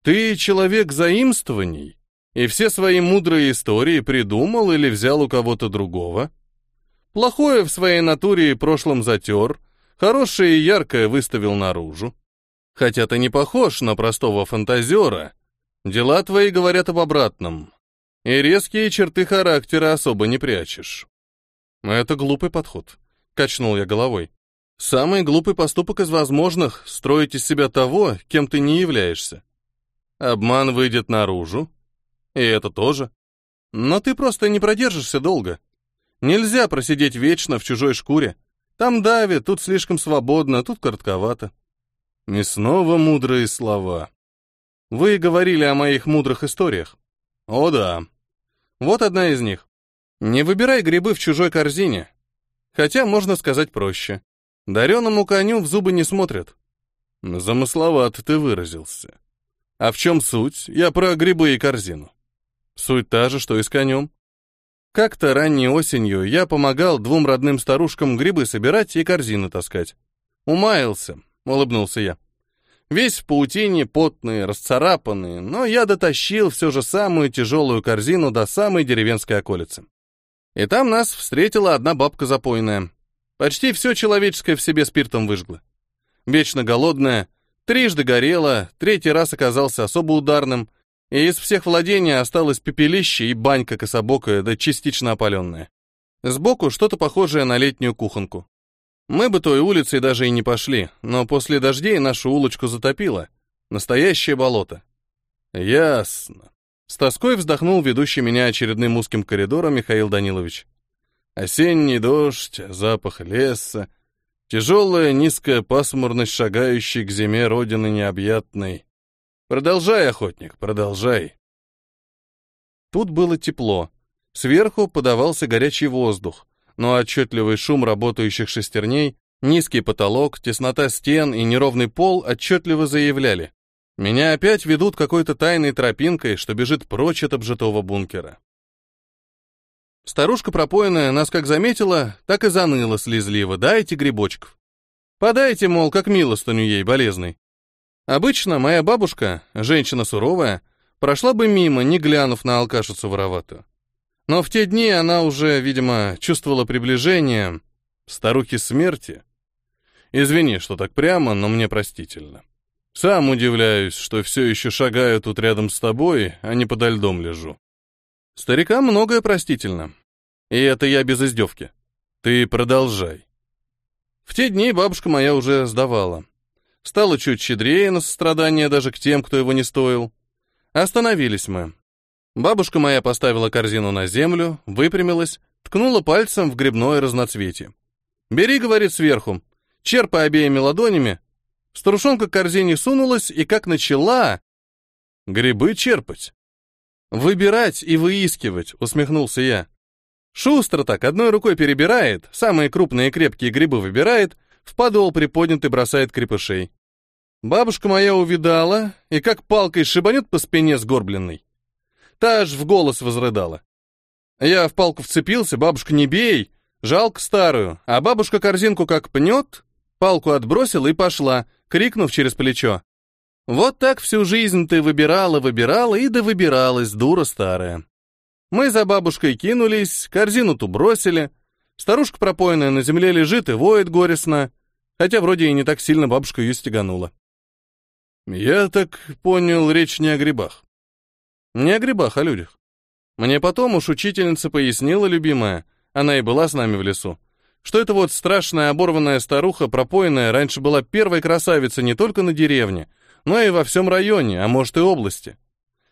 S2: Ты человек заимствований, и все свои мудрые истории придумал или взял у кого-то другого. Плохое в своей натуре и прошлом затер, хорошее и яркое выставил наружу. Хотя ты не похож на простого фантазера, дела твои говорят об обратном, и резкие черты характера особо не прячешь. Это глупый подход, качнул я головой. Самый глупый поступок из возможных — строить из себя того, кем ты не являешься. Обман выйдет наружу, и это тоже. Но ты просто не продержишься долго. Нельзя просидеть вечно в чужой шкуре. Там давит, тут слишком свободно, тут коротковато. И снова мудрые слова. Вы говорили о моих мудрых историях. О да, вот одна из них. Не выбирай грибы в чужой корзине. Хотя можно сказать проще. Дареному коню в зубы не смотрят. Замысловато ты выразился. А в чем суть? Я про грибы и корзину. Суть та же, что и с конем. Как-то ранней осенью я помогал двум родным старушкам грибы собирать и корзины таскать. Умаялся, улыбнулся я. Весь в паутине, потный, расцарапанный, но я дотащил все же самую тяжелую корзину до самой деревенской околицы. И там нас встретила одна бабка запойная. Почти все человеческое в себе спиртом выжгла. Вечно голодная, трижды горела, третий раз оказался особо ударным, и из всех владений осталось пепелище и банька кособокая, да частично опаленная. Сбоку что-то похожее на летнюю кухонку. Мы бы той улицей даже и не пошли, но после дождей нашу улочку затопило. Настоящее болото. Ясно. С тоской вздохнул ведущий меня очередным узким коридором Михаил Данилович. Осенний дождь, запах леса, тяжелая низкая пасмурность, шагающей к зиме родины необъятной. Продолжай, охотник, продолжай. Тут было тепло. Сверху подавался горячий воздух, но отчетливый шум работающих шестерней, низкий потолок, теснота стен и неровный пол отчетливо заявляли. Меня опять ведут какой-то тайной тропинкой, что бежит прочь от обжитого бункера. Старушка пропоенная нас как заметила, так и заныла слезливо. «Дайте грибочков». «Подайте, мол, как милостыню ей, болезной». Обычно моя бабушка, женщина суровая, прошла бы мимо, не глянув на алкашицу вороватую. Но в те дни она уже, видимо, чувствовала приближение старухи смерти. Извини, что так прямо, но мне простительно. Сам удивляюсь, что все еще шагаю тут рядом с тобой, а не подо льдом лежу. Старикам многое простительно. И это я без издевки. Ты продолжай. В те дни бабушка моя уже сдавала. Стала чуть щедрее на сострадание даже к тем, кто его не стоил. Остановились мы. Бабушка моя поставила корзину на землю, выпрямилась, ткнула пальцем в грибное разноцветие. «Бери», — говорит сверху, черпай обеими ладонями. Старушонка к корзине сунулась и как начала, Грибы черпать. Выбирать и выискивать, усмехнулся я. Шустро так, одной рукой перебирает, самые крупные и крепкие грибы выбирает, в подол приподнятый бросает крепышей. Бабушка моя увидала и как палкой шибанет по спине сгорбленной. Та аж в голос возрыдала. Я в палку вцепился, бабушка, не бей, жалко старую, а бабушка корзинку как пнет, палку отбросила и пошла, крикнув через плечо. Вот так всю жизнь ты выбирала, выбирала и да выбиралась, дура старая. Мы за бабушкой кинулись, корзину ту бросили. Старушка пропоенная на земле лежит и воет горестно, хотя вроде и не так сильно бабушка ее стеганула. Я так понял, речь не о грибах. Не о грибах, о людях. Мне потом уж учительница пояснила, любимая, она и была с нами в лесу, что это вот страшная оборванная старуха, пропоенная, раньше была первой красавицей не только на деревне, но и во всем районе, а может и области.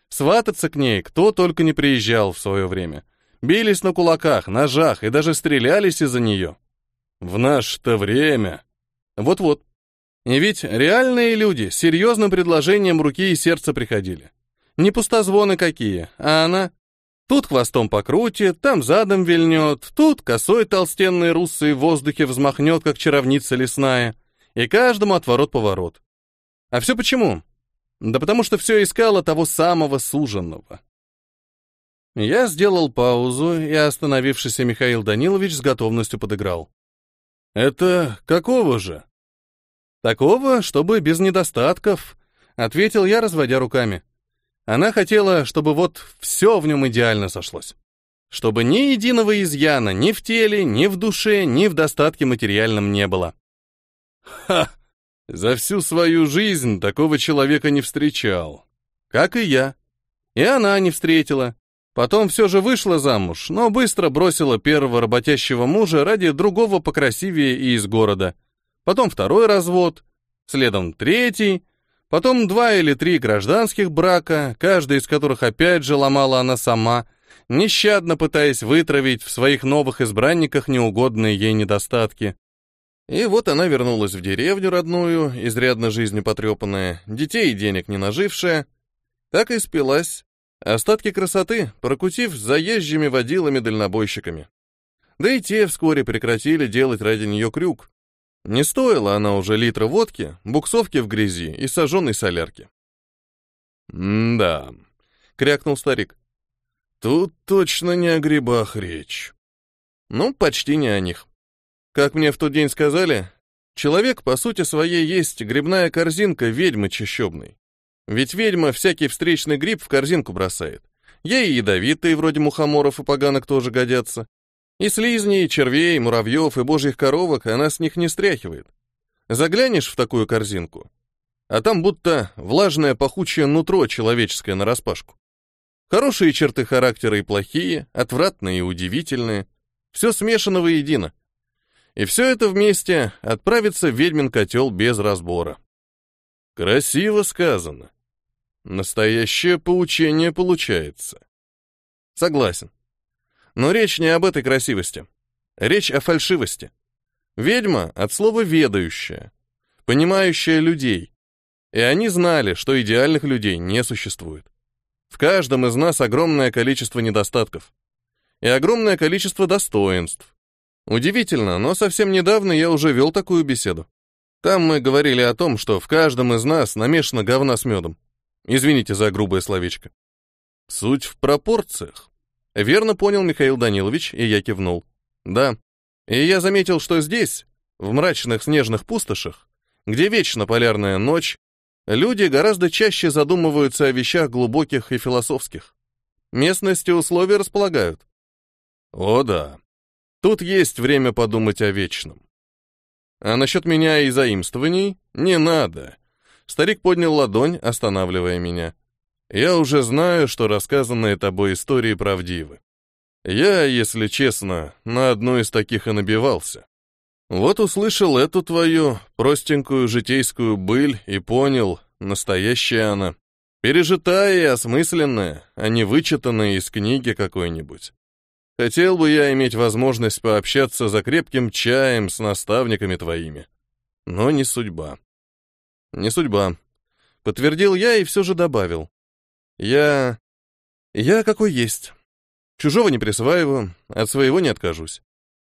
S2: Свататься к ней кто только не приезжал в свое время. Бились на кулаках, ножах и даже стрелялись из-за нее. В наше-то время. Вот-вот. И ведь реальные люди с серьезным предложением руки и сердца приходили. Не пустозвоны какие, а она Тут хвостом покрутит, там задом вильнет, тут косой толстенный русый в воздухе взмахнет, как чаровница лесная, и каждому отворот-поворот. А все почему? Да потому что все искало того самого суженного. Я сделал паузу, и остановившийся Михаил Данилович с готовностью подыграл. «Это какого же?» «Такого, чтобы без недостатков», — ответил я, разводя руками. Она хотела, чтобы вот все в нем идеально сошлось. Чтобы ни единого изъяна ни в теле, ни в душе, ни в достатке материальном не было.
S1: Ха! За всю свою жизнь такого человека не встречал.
S2: Как и я. И она не встретила. Потом все же вышла замуж, но быстро бросила первого работящего мужа ради другого покрасивее и из города. Потом второй развод, следом третий, потом два или три гражданских брака, каждый из которых опять же ломала она сама, нещадно пытаясь вытравить в своих новых избранниках неугодные ей недостатки. И вот она вернулась в деревню родную, изрядно жизнью потрепанная, детей и денег не нажившая. Так и спилась. Остатки красоты, прокутив заезжими водилами-дальнобойщиками. Да и те вскоре прекратили делать ради нее крюк. Не стоила она уже литра водки, буксовки в грязи и сожженной солярки.
S1: «Да», — крякнул старик. «Тут точно не о грибах речь».
S2: «Ну, почти не о них. Как мне в тот день сказали, человек по сути своей есть грибная корзинка ведьмы чащобной. Ведь ведьма всякий встречный гриб в корзинку бросает. Ей ядовитые, вроде мухоморов и поганок, тоже годятся. И слизней, и червей, и муравьев, и божьих коровок она с них не стряхивает. Заглянешь в такую корзинку, а там будто влажное пахучее нутро человеческое нараспашку. Хорошие черты характера и плохие, отвратные и удивительные. Все смешано воедино. И все это вместе отправится в ведьмин котел без разбора.
S1: Красиво сказано. Настоящее поучение получается.
S2: Согласен. Но речь не об этой красивости. Речь о фальшивости. Ведьма от слова «ведающая», понимающая людей. И они знали, что идеальных людей не существует. В каждом из нас огромное количество недостатков. И огромное количество достоинств. Удивительно, но совсем недавно я уже вел такую беседу. Там мы говорили о том, что в каждом из нас намешано говна с медом. Извините за грубое словечко. Суть в пропорциях. Верно понял Михаил Данилович, и я кивнул. Да. И я заметил, что здесь, в мрачных снежных пустошах, где вечно полярная ночь, люди гораздо чаще задумываются о вещах глубоких и философских. Местности условия располагают.
S1: О да, Тут есть время подумать о вечном.
S2: А насчет меня и заимствований не надо. Старик поднял ладонь, останавливая меня.
S1: Я уже знаю, что рассказанные тобой истории правдивы. Я, если честно, на одну из таких и набивался. Вот услышал эту твою простенькую житейскую быль и понял, настоящая она. Пережитая и осмысленная, а не вычитанная из книги какой-нибудь. Хотел бы я иметь возможность пообщаться за крепким чаем с наставниками твоими. Но не судьба.
S2: Не судьба. Подтвердил я и все же добавил.
S1: Я... Я какой есть. Чужого не присваиваю, от своего не откажусь.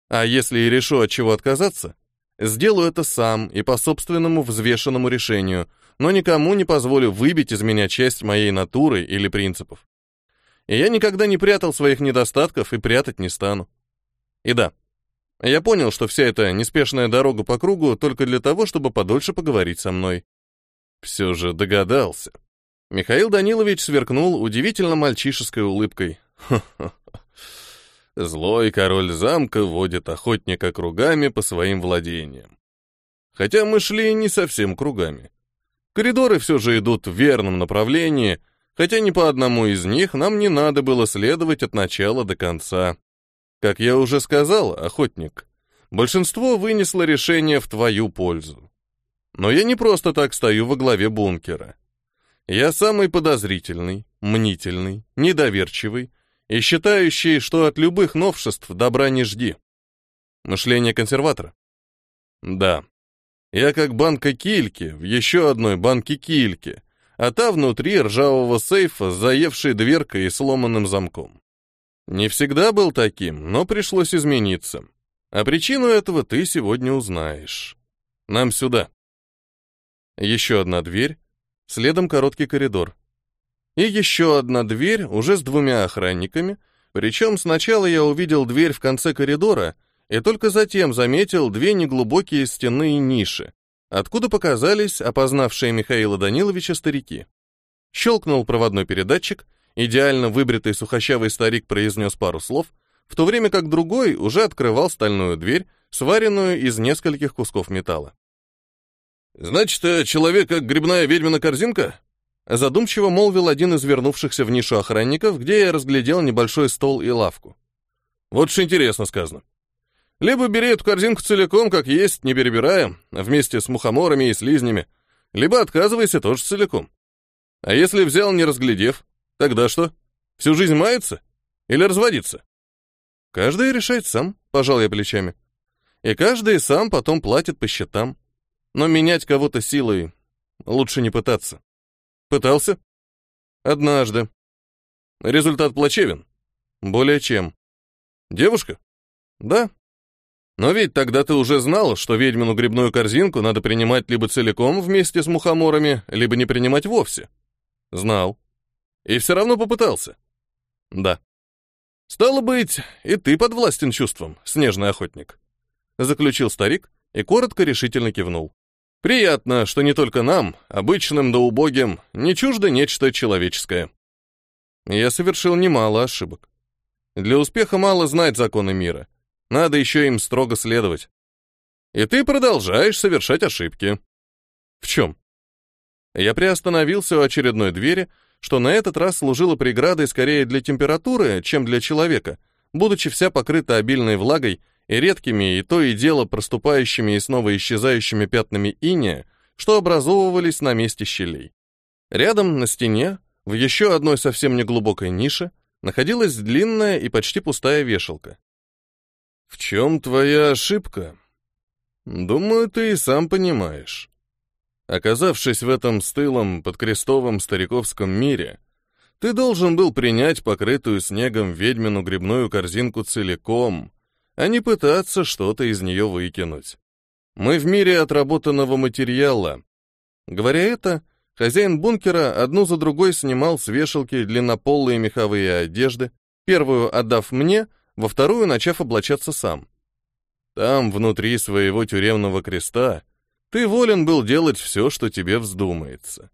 S1: А если и решу от чего отказаться, сделаю это сам и по собственному взвешенному решению, но никому не позволю выбить из меня часть моей натуры или принципов. И я никогда не прятал своих недостатков и прятать не стану. И да, я понял, что вся эта неспешная дорога по кругу только для того, чтобы подольше поговорить со мной. Все же догадался. Михаил Данилович сверкнул удивительно мальчишеской улыбкой. Злой король замка водит охотника кругами по своим владениям. Хотя мы шли не совсем кругами. Коридоры все же идут в верном направлении, хотя ни по одному из них нам не надо было следовать от начала до конца. Как я уже сказал, охотник, большинство вынесло решение в твою пользу. Но я не просто так стою во главе бункера. Я самый подозрительный, мнительный, недоверчивый и считающий, что от любых новшеств добра не жди. Мышление консерватора. Да, я как банка кильки в еще одной банке кильки, а та внутри ржавого сейфа с заевшей дверкой и сломанным замком. Не всегда был таким, но пришлось измениться. А причину этого ты сегодня узнаешь. Нам сюда. Еще одна дверь, следом короткий коридор. И еще одна дверь, уже с двумя охранниками, причем сначала я увидел дверь в конце коридора, и только затем заметил две неглубокие стенные ниши, откуда показались опознавшие Михаила Даниловича старики. Щелкнул проводной передатчик — Идеально выбритый сухощавый старик произнес пару слов, в то время как другой уже открывал стальную дверь, сваренную из нескольких кусков металла. «Значит, э, человек как грибная ведьмина корзинка?» Задумчиво молвил один из вернувшихся в нишу охранников, где я разглядел небольшой стол и лавку. «Вот что интересно сказано. Либо бери эту корзинку целиком, как есть, не перебирая, вместе с мухоморами и слизнями, либо отказывайся тоже целиком. А если взял, не разглядев, Тогда что? Всю жизнь мается? Или разводиться? Каждый решает сам, пожал я плечами. И каждый сам потом платит по счетам. Но менять кого-то силой лучше не пытаться. Пытался? Однажды. Результат плачевен. Более чем. Девушка? Да. Но ведь тогда ты уже знал, что ведьмину грибную корзинку надо принимать либо целиком вместе с мухоморами, либо не принимать вовсе. Знал. И все равно попытался. Да. Стало быть, и ты подвластен чувствам, снежный охотник. Заключил старик и коротко решительно кивнул. Приятно, что не только нам, обычным да убогим, не чуждо нечто человеческое. Я совершил немало ошибок. Для успеха мало знать законы мира. Надо еще им строго следовать. И ты продолжаешь совершать ошибки. В чем? Я приостановился у очередной двери, что на этот раз служило преградой скорее для температуры, чем для человека, будучи вся покрыта обильной влагой и редкими и то и дело проступающими и снова исчезающими пятнами иния, что образовывались на месте щелей. Рядом на стене, в еще одной совсем неглубокой нише, находилась длинная и почти пустая вешалка. «В чем твоя ошибка?» «Думаю, ты и сам понимаешь. Оказавшись в этом стылом, подкрестовом стариковском мире, ты должен был принять покрытую снегом ведьмину грибную корзинку целиком, а не пытаться что-то из нее выкинуть. Мы в мире отработанного материала. Говоря это, хозяин бункера одну за другой снимал с вешалки длиннополые меховые одежды, первую отдав мне, во вторую начав облачаться сам. Там, внутри своего тюремного креста, ты волен был делать все, что тебе вздумается.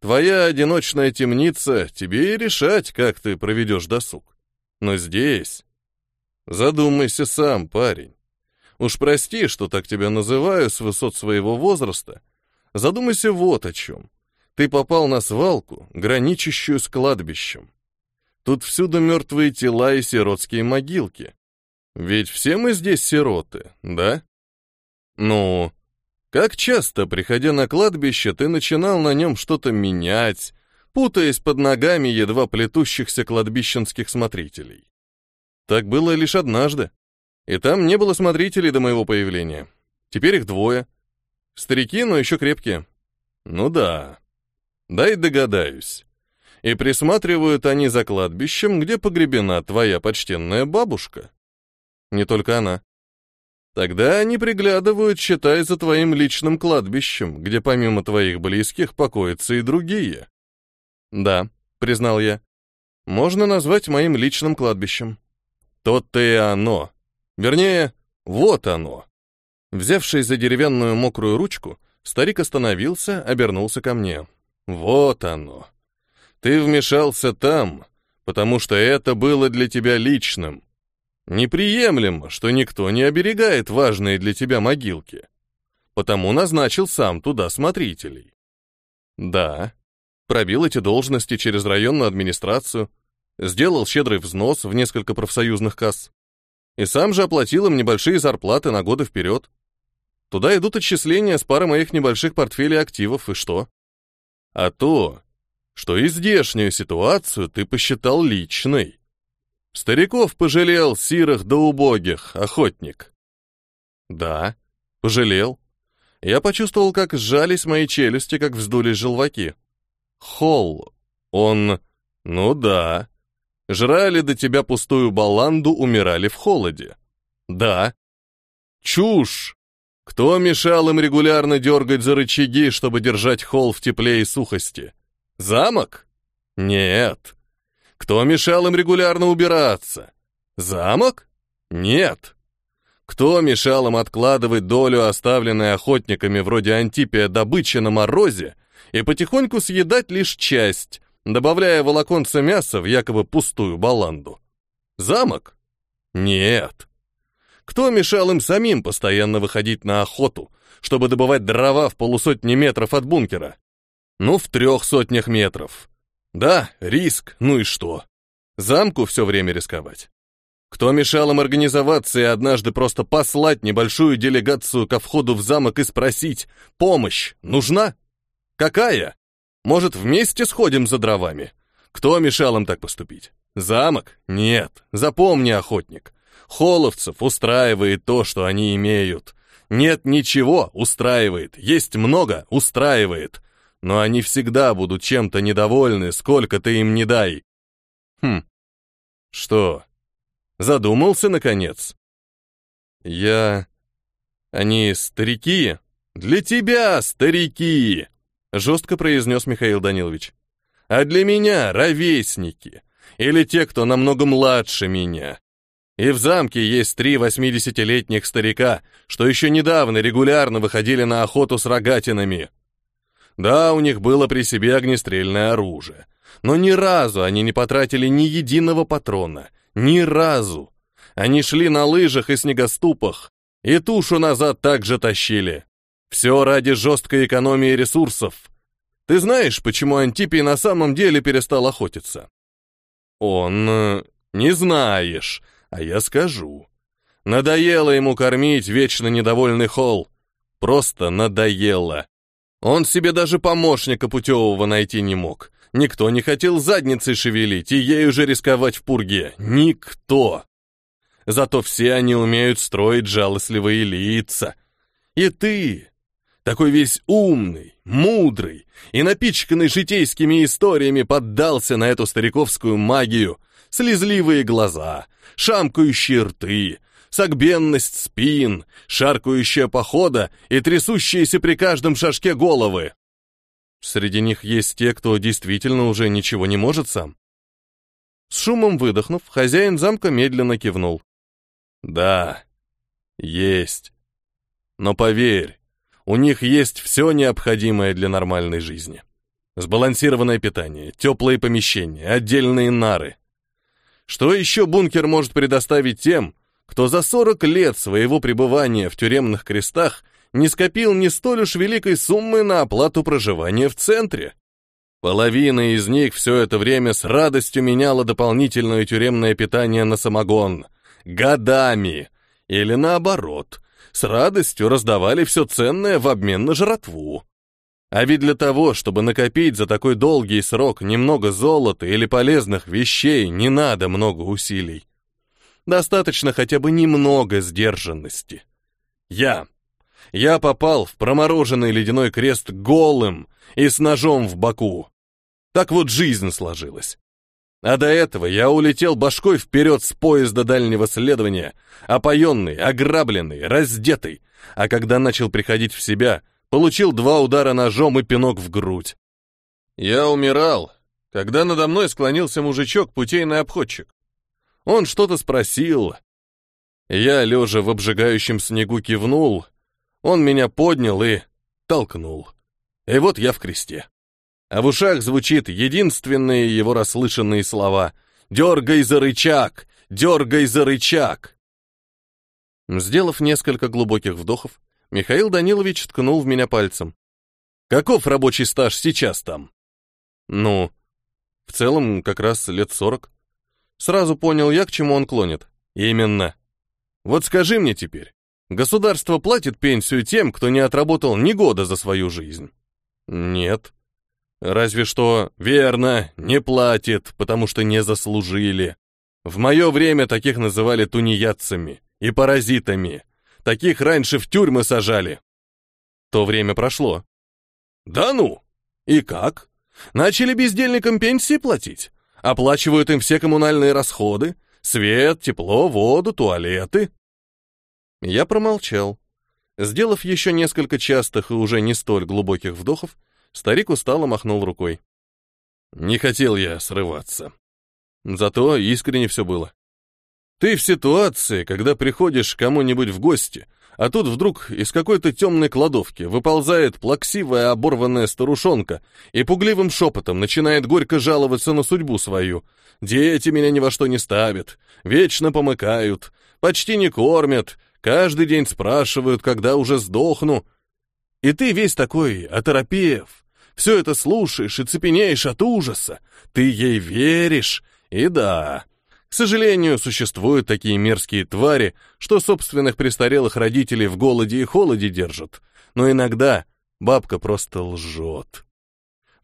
S1: Твоя одиночная темница, тебе и решать, как ты проведешь досуг. Но здесь... Задумайся сам, парень. Уж прости, что так тебя называю с высот своего возраста. Задумайся вот о чем. Ты попал на свалку, граничащую с кладбищем. Тут всюду мертвые тела и сиротские могилки. Ведь все мы здесь сироты, да? Ну, как часто, приходя на кладбище, ты начинал на нем что-то менять, путаясь под ногами едва плетущихся кладбищенских смотрителей. Так было лишь однажды. И там не было смотрителей до моего появления. Теперь их двое. Старики, но еще крепкие. Ну да. Дай догадаюсь. И присматривают они за кладбищем, где погребена твоя почтенная бабушка. Не только она. Тогда они приглядывают, считай, за твоим личным кладбищем, где помимо твоих близких покоятся и другие. Да, признал я. Можно назвать моим личным кладбищем. То-то и оно. Вернее, вот оно. Взявшись за деревянную мокрую ручку, старик остановился, обернулся ко мне. Вот оно. Ты вмешался там, потому что это было для тебя личным. Неприемлемо, что никто не оберегает важные для тебя могилки. Потому назначил сам туда смотрителей. Да, пробил эти должности через районную администрацию, сделал щедрый взнос в несколько профсоюзных касс. И сам же оплатил им небольшие зарплаты на годы вперед. Туда идут отчисления с пары моих небольших портфелей активов, и что? А то, что и здешнюю ситуацию ты посчитал личной. Стариков пожалел, сирых да убогих, охотник. Да, пожалел. Я почувствовал, как сжались мои челюсти, как вздулись желваки. Холл, он... Ну да. Жрали до тебя пустую баланду, умирали в холоде. Да. Чушь! Кто мешал им регулярно дергать за рычаги, чтобы держать холл в тепле и сухости? Замок? Нет. Кто мешал им регулярно убираться? Замок? Нет. Кто мешал им откладывать долю, оставленной охотниками вроде Антипия добычи на морозе, и потихоньку съедать лишь часть, добавляя волоконца мяса в якобы пустую баланду? Замок? Нет. Кто мешал им самим постоянно выходить на охоту, чтобы добывать дрова в полусотни метров от бункера? Ну, в трех сотнях метров. Да, риск, ну и что? Замку все время рисковать. Кто мешал им организоваться и однажды просто послать небольшую делегацию ко входу в замок и спросить, помощь нужна? Какая? Может, вместе сходим за дровами? Кто мешал им так поступить? Замок? Нет. Запомни, охотник. Холовцев устраивает то, что они имеют. Нет ничего, устраивает. Есть много, устраивает но они всегда будут чем-то недовольны, сколько ты им не дай. Хм. Что? Задумался, наконец? Я... Они старики? Для тебя старики! Жестко произнес Михаил Данилович. А для меня ровесники. Или те, кто намного младше меня. И в замке есть три восьмидесятилетних старика, что еще недавно регулярно выходили на охоту с рогатинами. Да, у них было при себе огнестрельное оружие, но ни разу они не потратили ни единого патрона, ни разу. Они шли на лыжах и снегоступах, и тушу назад также тащили. Все ради жесткой экономии ресурсов. Ты знаешь, почему Антипий на самом деле перестал охотиться? Он... Э, не знаешь, а я скажу. Надоело ему кормить вечно недовольный холл. Просто надоело. Он себе даже помощника путевого найти не мог. Никто не хотел задницей шевелить и ей уже рисковать в пурге. Никто. Зато все они умеют строить жалостливые лица. И ты, такой весь умный, мудрый и напичканный житейскими историями, поддался на эту стариковскую магию. Слезливые глаза, шамкающие рты, согбенность спин, шаркающая похода и трясущиеся при каждом шажке головы. Среди них есть те, кто действительно уже ничего не может сам. С шумом выдохнув, хозяин замка медленно кивнул. Да, есть. Но поверь, у них есть все необходимое для нормальной жизни. Сбалансированное питание, теплые помещения, отдельные нары. Что еще бункер может предоставить тем, кто за 40 лет своего пребывания в тюремных крестах не скопил ни столь уж великой суммы на оплату проживания в центре. Половина из них все это время с радостью меняла дополнительное тюремное питание на самогон. Годами. Или наоборот, с радостью раздавали все ценное в обмен на жратву. А ведь для того, чтобы накопить за такой долгий срок немного золота или полезных вещей, не надо много усилий. Достаточно хотя бы немного сдержанности. Я. Я попал в промороженный ледяной крест голым и с ножом в боку. Так вот жизнь сложилась. А до этого я улетел башкой вперед с поезда дальнего следования, опоенный, ограбленный, раздетый, а когда начал приходить в себя, получил два удара ножом и пинок в грудь. Я умирал, когда надо мной склонился мужичок, путейный обходчик. Он что-то спросил. Я, лежа в обжигающем снегу, кивнул. Он меня поднял и толкнул. И вот я в кресте. А в ушах звучит единственные его расслышанные слова «Дергай за рычаг! Дергай за рычаг!» Сделав несколько глубоких вдохов, Михаил Данилович ткнул в меня пальцем. «Каков рабочий стаж сейчас там?» «Ну, в целом как раз лет сорок». Сразу понял я, к чему он клонит. «Именно. Вот скажи мне теперь, государство платит пенсию тем, кто не отработал ни года за свою жизнь?» «Нет», Разве что, верно, не платит, потому что не заслужили. В мое время таких называли тунеядцами и паразитами. Таких раньше в тюрьмы сажали. То время прошло. Да ну! И как? Начали бездельникам пенсии платить? Оплачивают им все коммунальные расходы? Свет, тепло, воду, туалеты? Я промолчал. Сделав еще несколько частых и уже не столь глубоких вдохов, Старик устало махнул рукой. Не хотел я срываться. Зато искренне все было. Ты в ситуации, когда приходишь кому-нибудь в гости, а тут вдруг из какой-то темной кладовки выползает плаксивая оборванная старушонка и пугливым шепотом начинает горько жаловаться на судьбу свою. Дети меня ни во что не ставят, вечно помыкают, почти не кормят, каждый день спрашивают, когда уже сдохну. И ты весь такой, оторопев, все это слушаешь и цепенеешь от ужаса. Ты ей веришь. И да, к сожалению, существуют такие мерзкие твари, что собственных престарелых родителей в голоде и холоде держат. Но иногда бабка просто лжет.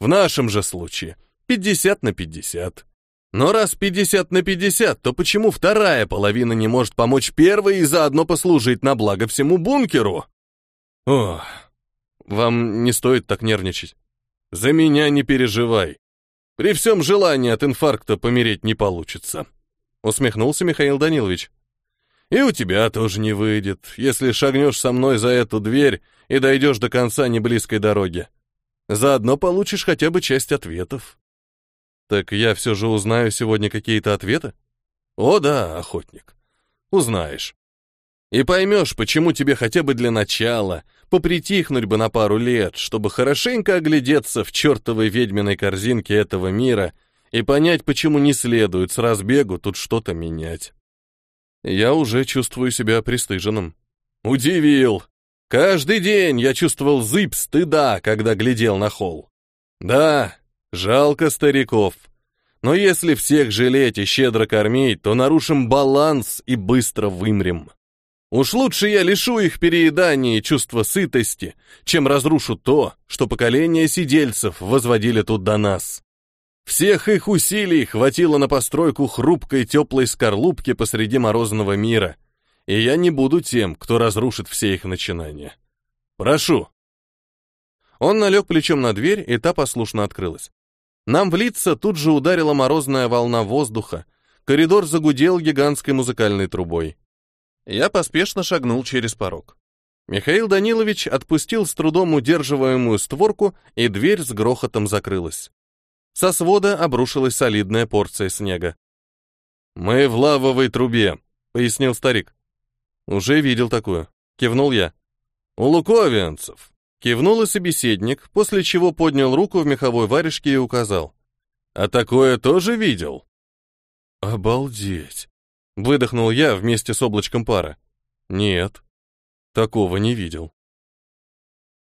S1: В нашем же случае 50 на 50. Но раз 50 на 50, то почему вторая половина не может помочь первой и заодно послужить на благо всему бункеру? Ох, вам не стоит так нервничать. За меня не переживай. При всем желании от инфаркта помереть не получится. Усмехнулся Михаил Данилович. И у тебя тоже не выйдет, если шагнешь со мной за эту дверь и дойдешь до конца неблизкой дороги. Заодно получишь хотя бы часть ответов. Так я все же узнаю сегодня какие-то ответы? О да, охотник. Узнаешь. И поймешь, почему тебе хотя бы для начала попритихнуть бы на пару лет, чтобы хорошенько оглядеться в чертовой ведьминой корзинке этого мира и понять, почему не следует с разбегу тут что-то менять. Я уже чувствую себя пристыженным. Удивил. Каждый день я чувствовал зыб стыда, когда глядел на холл. Да, жалко стариков. Но если всех жалеть и щедро кормить, то нарушим баланс и быстро вымрем. Уж лучше я лишу их переедания и чувства сытости, чем разрушу то, что поколения сидельцев возводили тут до нас. Всех их усилий хватило на постройку хрупкой теплой скорлупки посреди морозного мира, и я не буду тем, кто разрушит все их начинания. Прошу. Он налег плечом на дверь, и та послушно открылась. Нам в лица тут же ударила морозная волна воздуха, коридор загудел гигантской музыкальной трубой. Я поспешно шагнул через порог. Михаил Данилович отпустил с трудом удерживаемую створку, и дверь с грохотом закрылась. Со свода обрушилась солидная порция снега. «Мы в лавовой трубе», — пояснил старик. «Уже видел такую», — кивнул я. «У луковианцев», — кивнул и собеседник, после чего поднял руку в меховой варежке и указал. «А такое тоже видел?» «Обалдеть!» Выдохнул я вместе с облачком пара. Нет, такого не видел.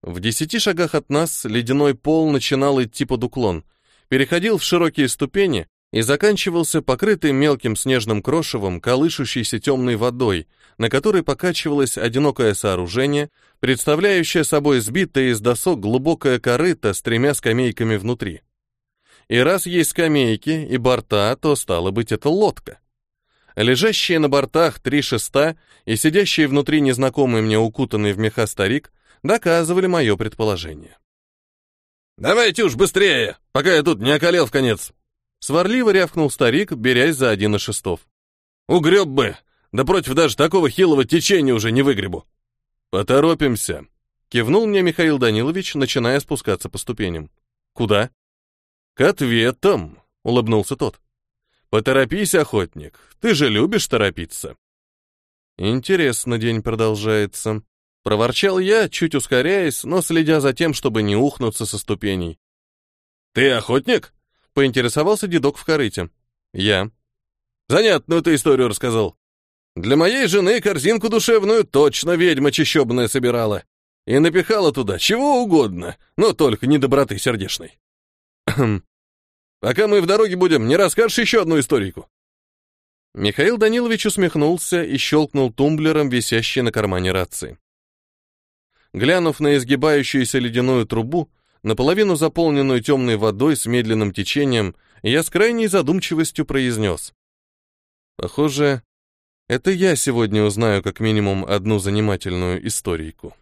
S1: В десяти шагах от нас ледяной пол начинал идти под уклон, переходил в широкие ступени и заканчивался покрытый мелким снежным крошевом, колышущейся темной водой, на которой покачивалось одинокое сооружение, представляющее собой сбитое из досок глубокое корыто с тремя скамейками внутри. И раз есть скамейки и борта, то стало быть это лодка. Лежащие на бортах три шеста и сидящий внутри незнакомый мне укутанный в меха старик доказывали мое предположение. Давайте уж быстрее, пока я тут не околел в конец.
S2: Сварливо рявкнул старик, берясь за один из шестов.
S1: Угреб бы, да против даже такого хилого течения уже не выгребу.
S2: Поторопимся. Кивнул мне Михаил Данилович, начиная спускаться по ступеням. Куда? К ответам, улыбнулся тот. Поторопись, охотник, ты же любишь торопиться. Интересно день продолжается. Проворчал я, чуть ускоряясь, но следя за тем, чтобы не ухнуться со ступеней.
S1: «Ты охотник?»
S2: — поинтересовался дедок в корыте. «Я».
S1: «Занятную ты историю рассказал. Для моей жены корзинку душевную точно ведьма чищебная собирала. И напихала туда чего угодно, но только не доброты сердечной. Пока мы в дороге будем, не расскажешь еще одну историку?»
S2: Михаил Данилович усмехнулся и щелкнул тумблером, висящий на кармане рации. Глянув на изгибающуюся ледяную трубу, наполовину заполненную темной водой с медленным течением, я с крайней задумчивостью произнес. Похоже, это я сегодня узнаю как минимум одну занимательную историйку.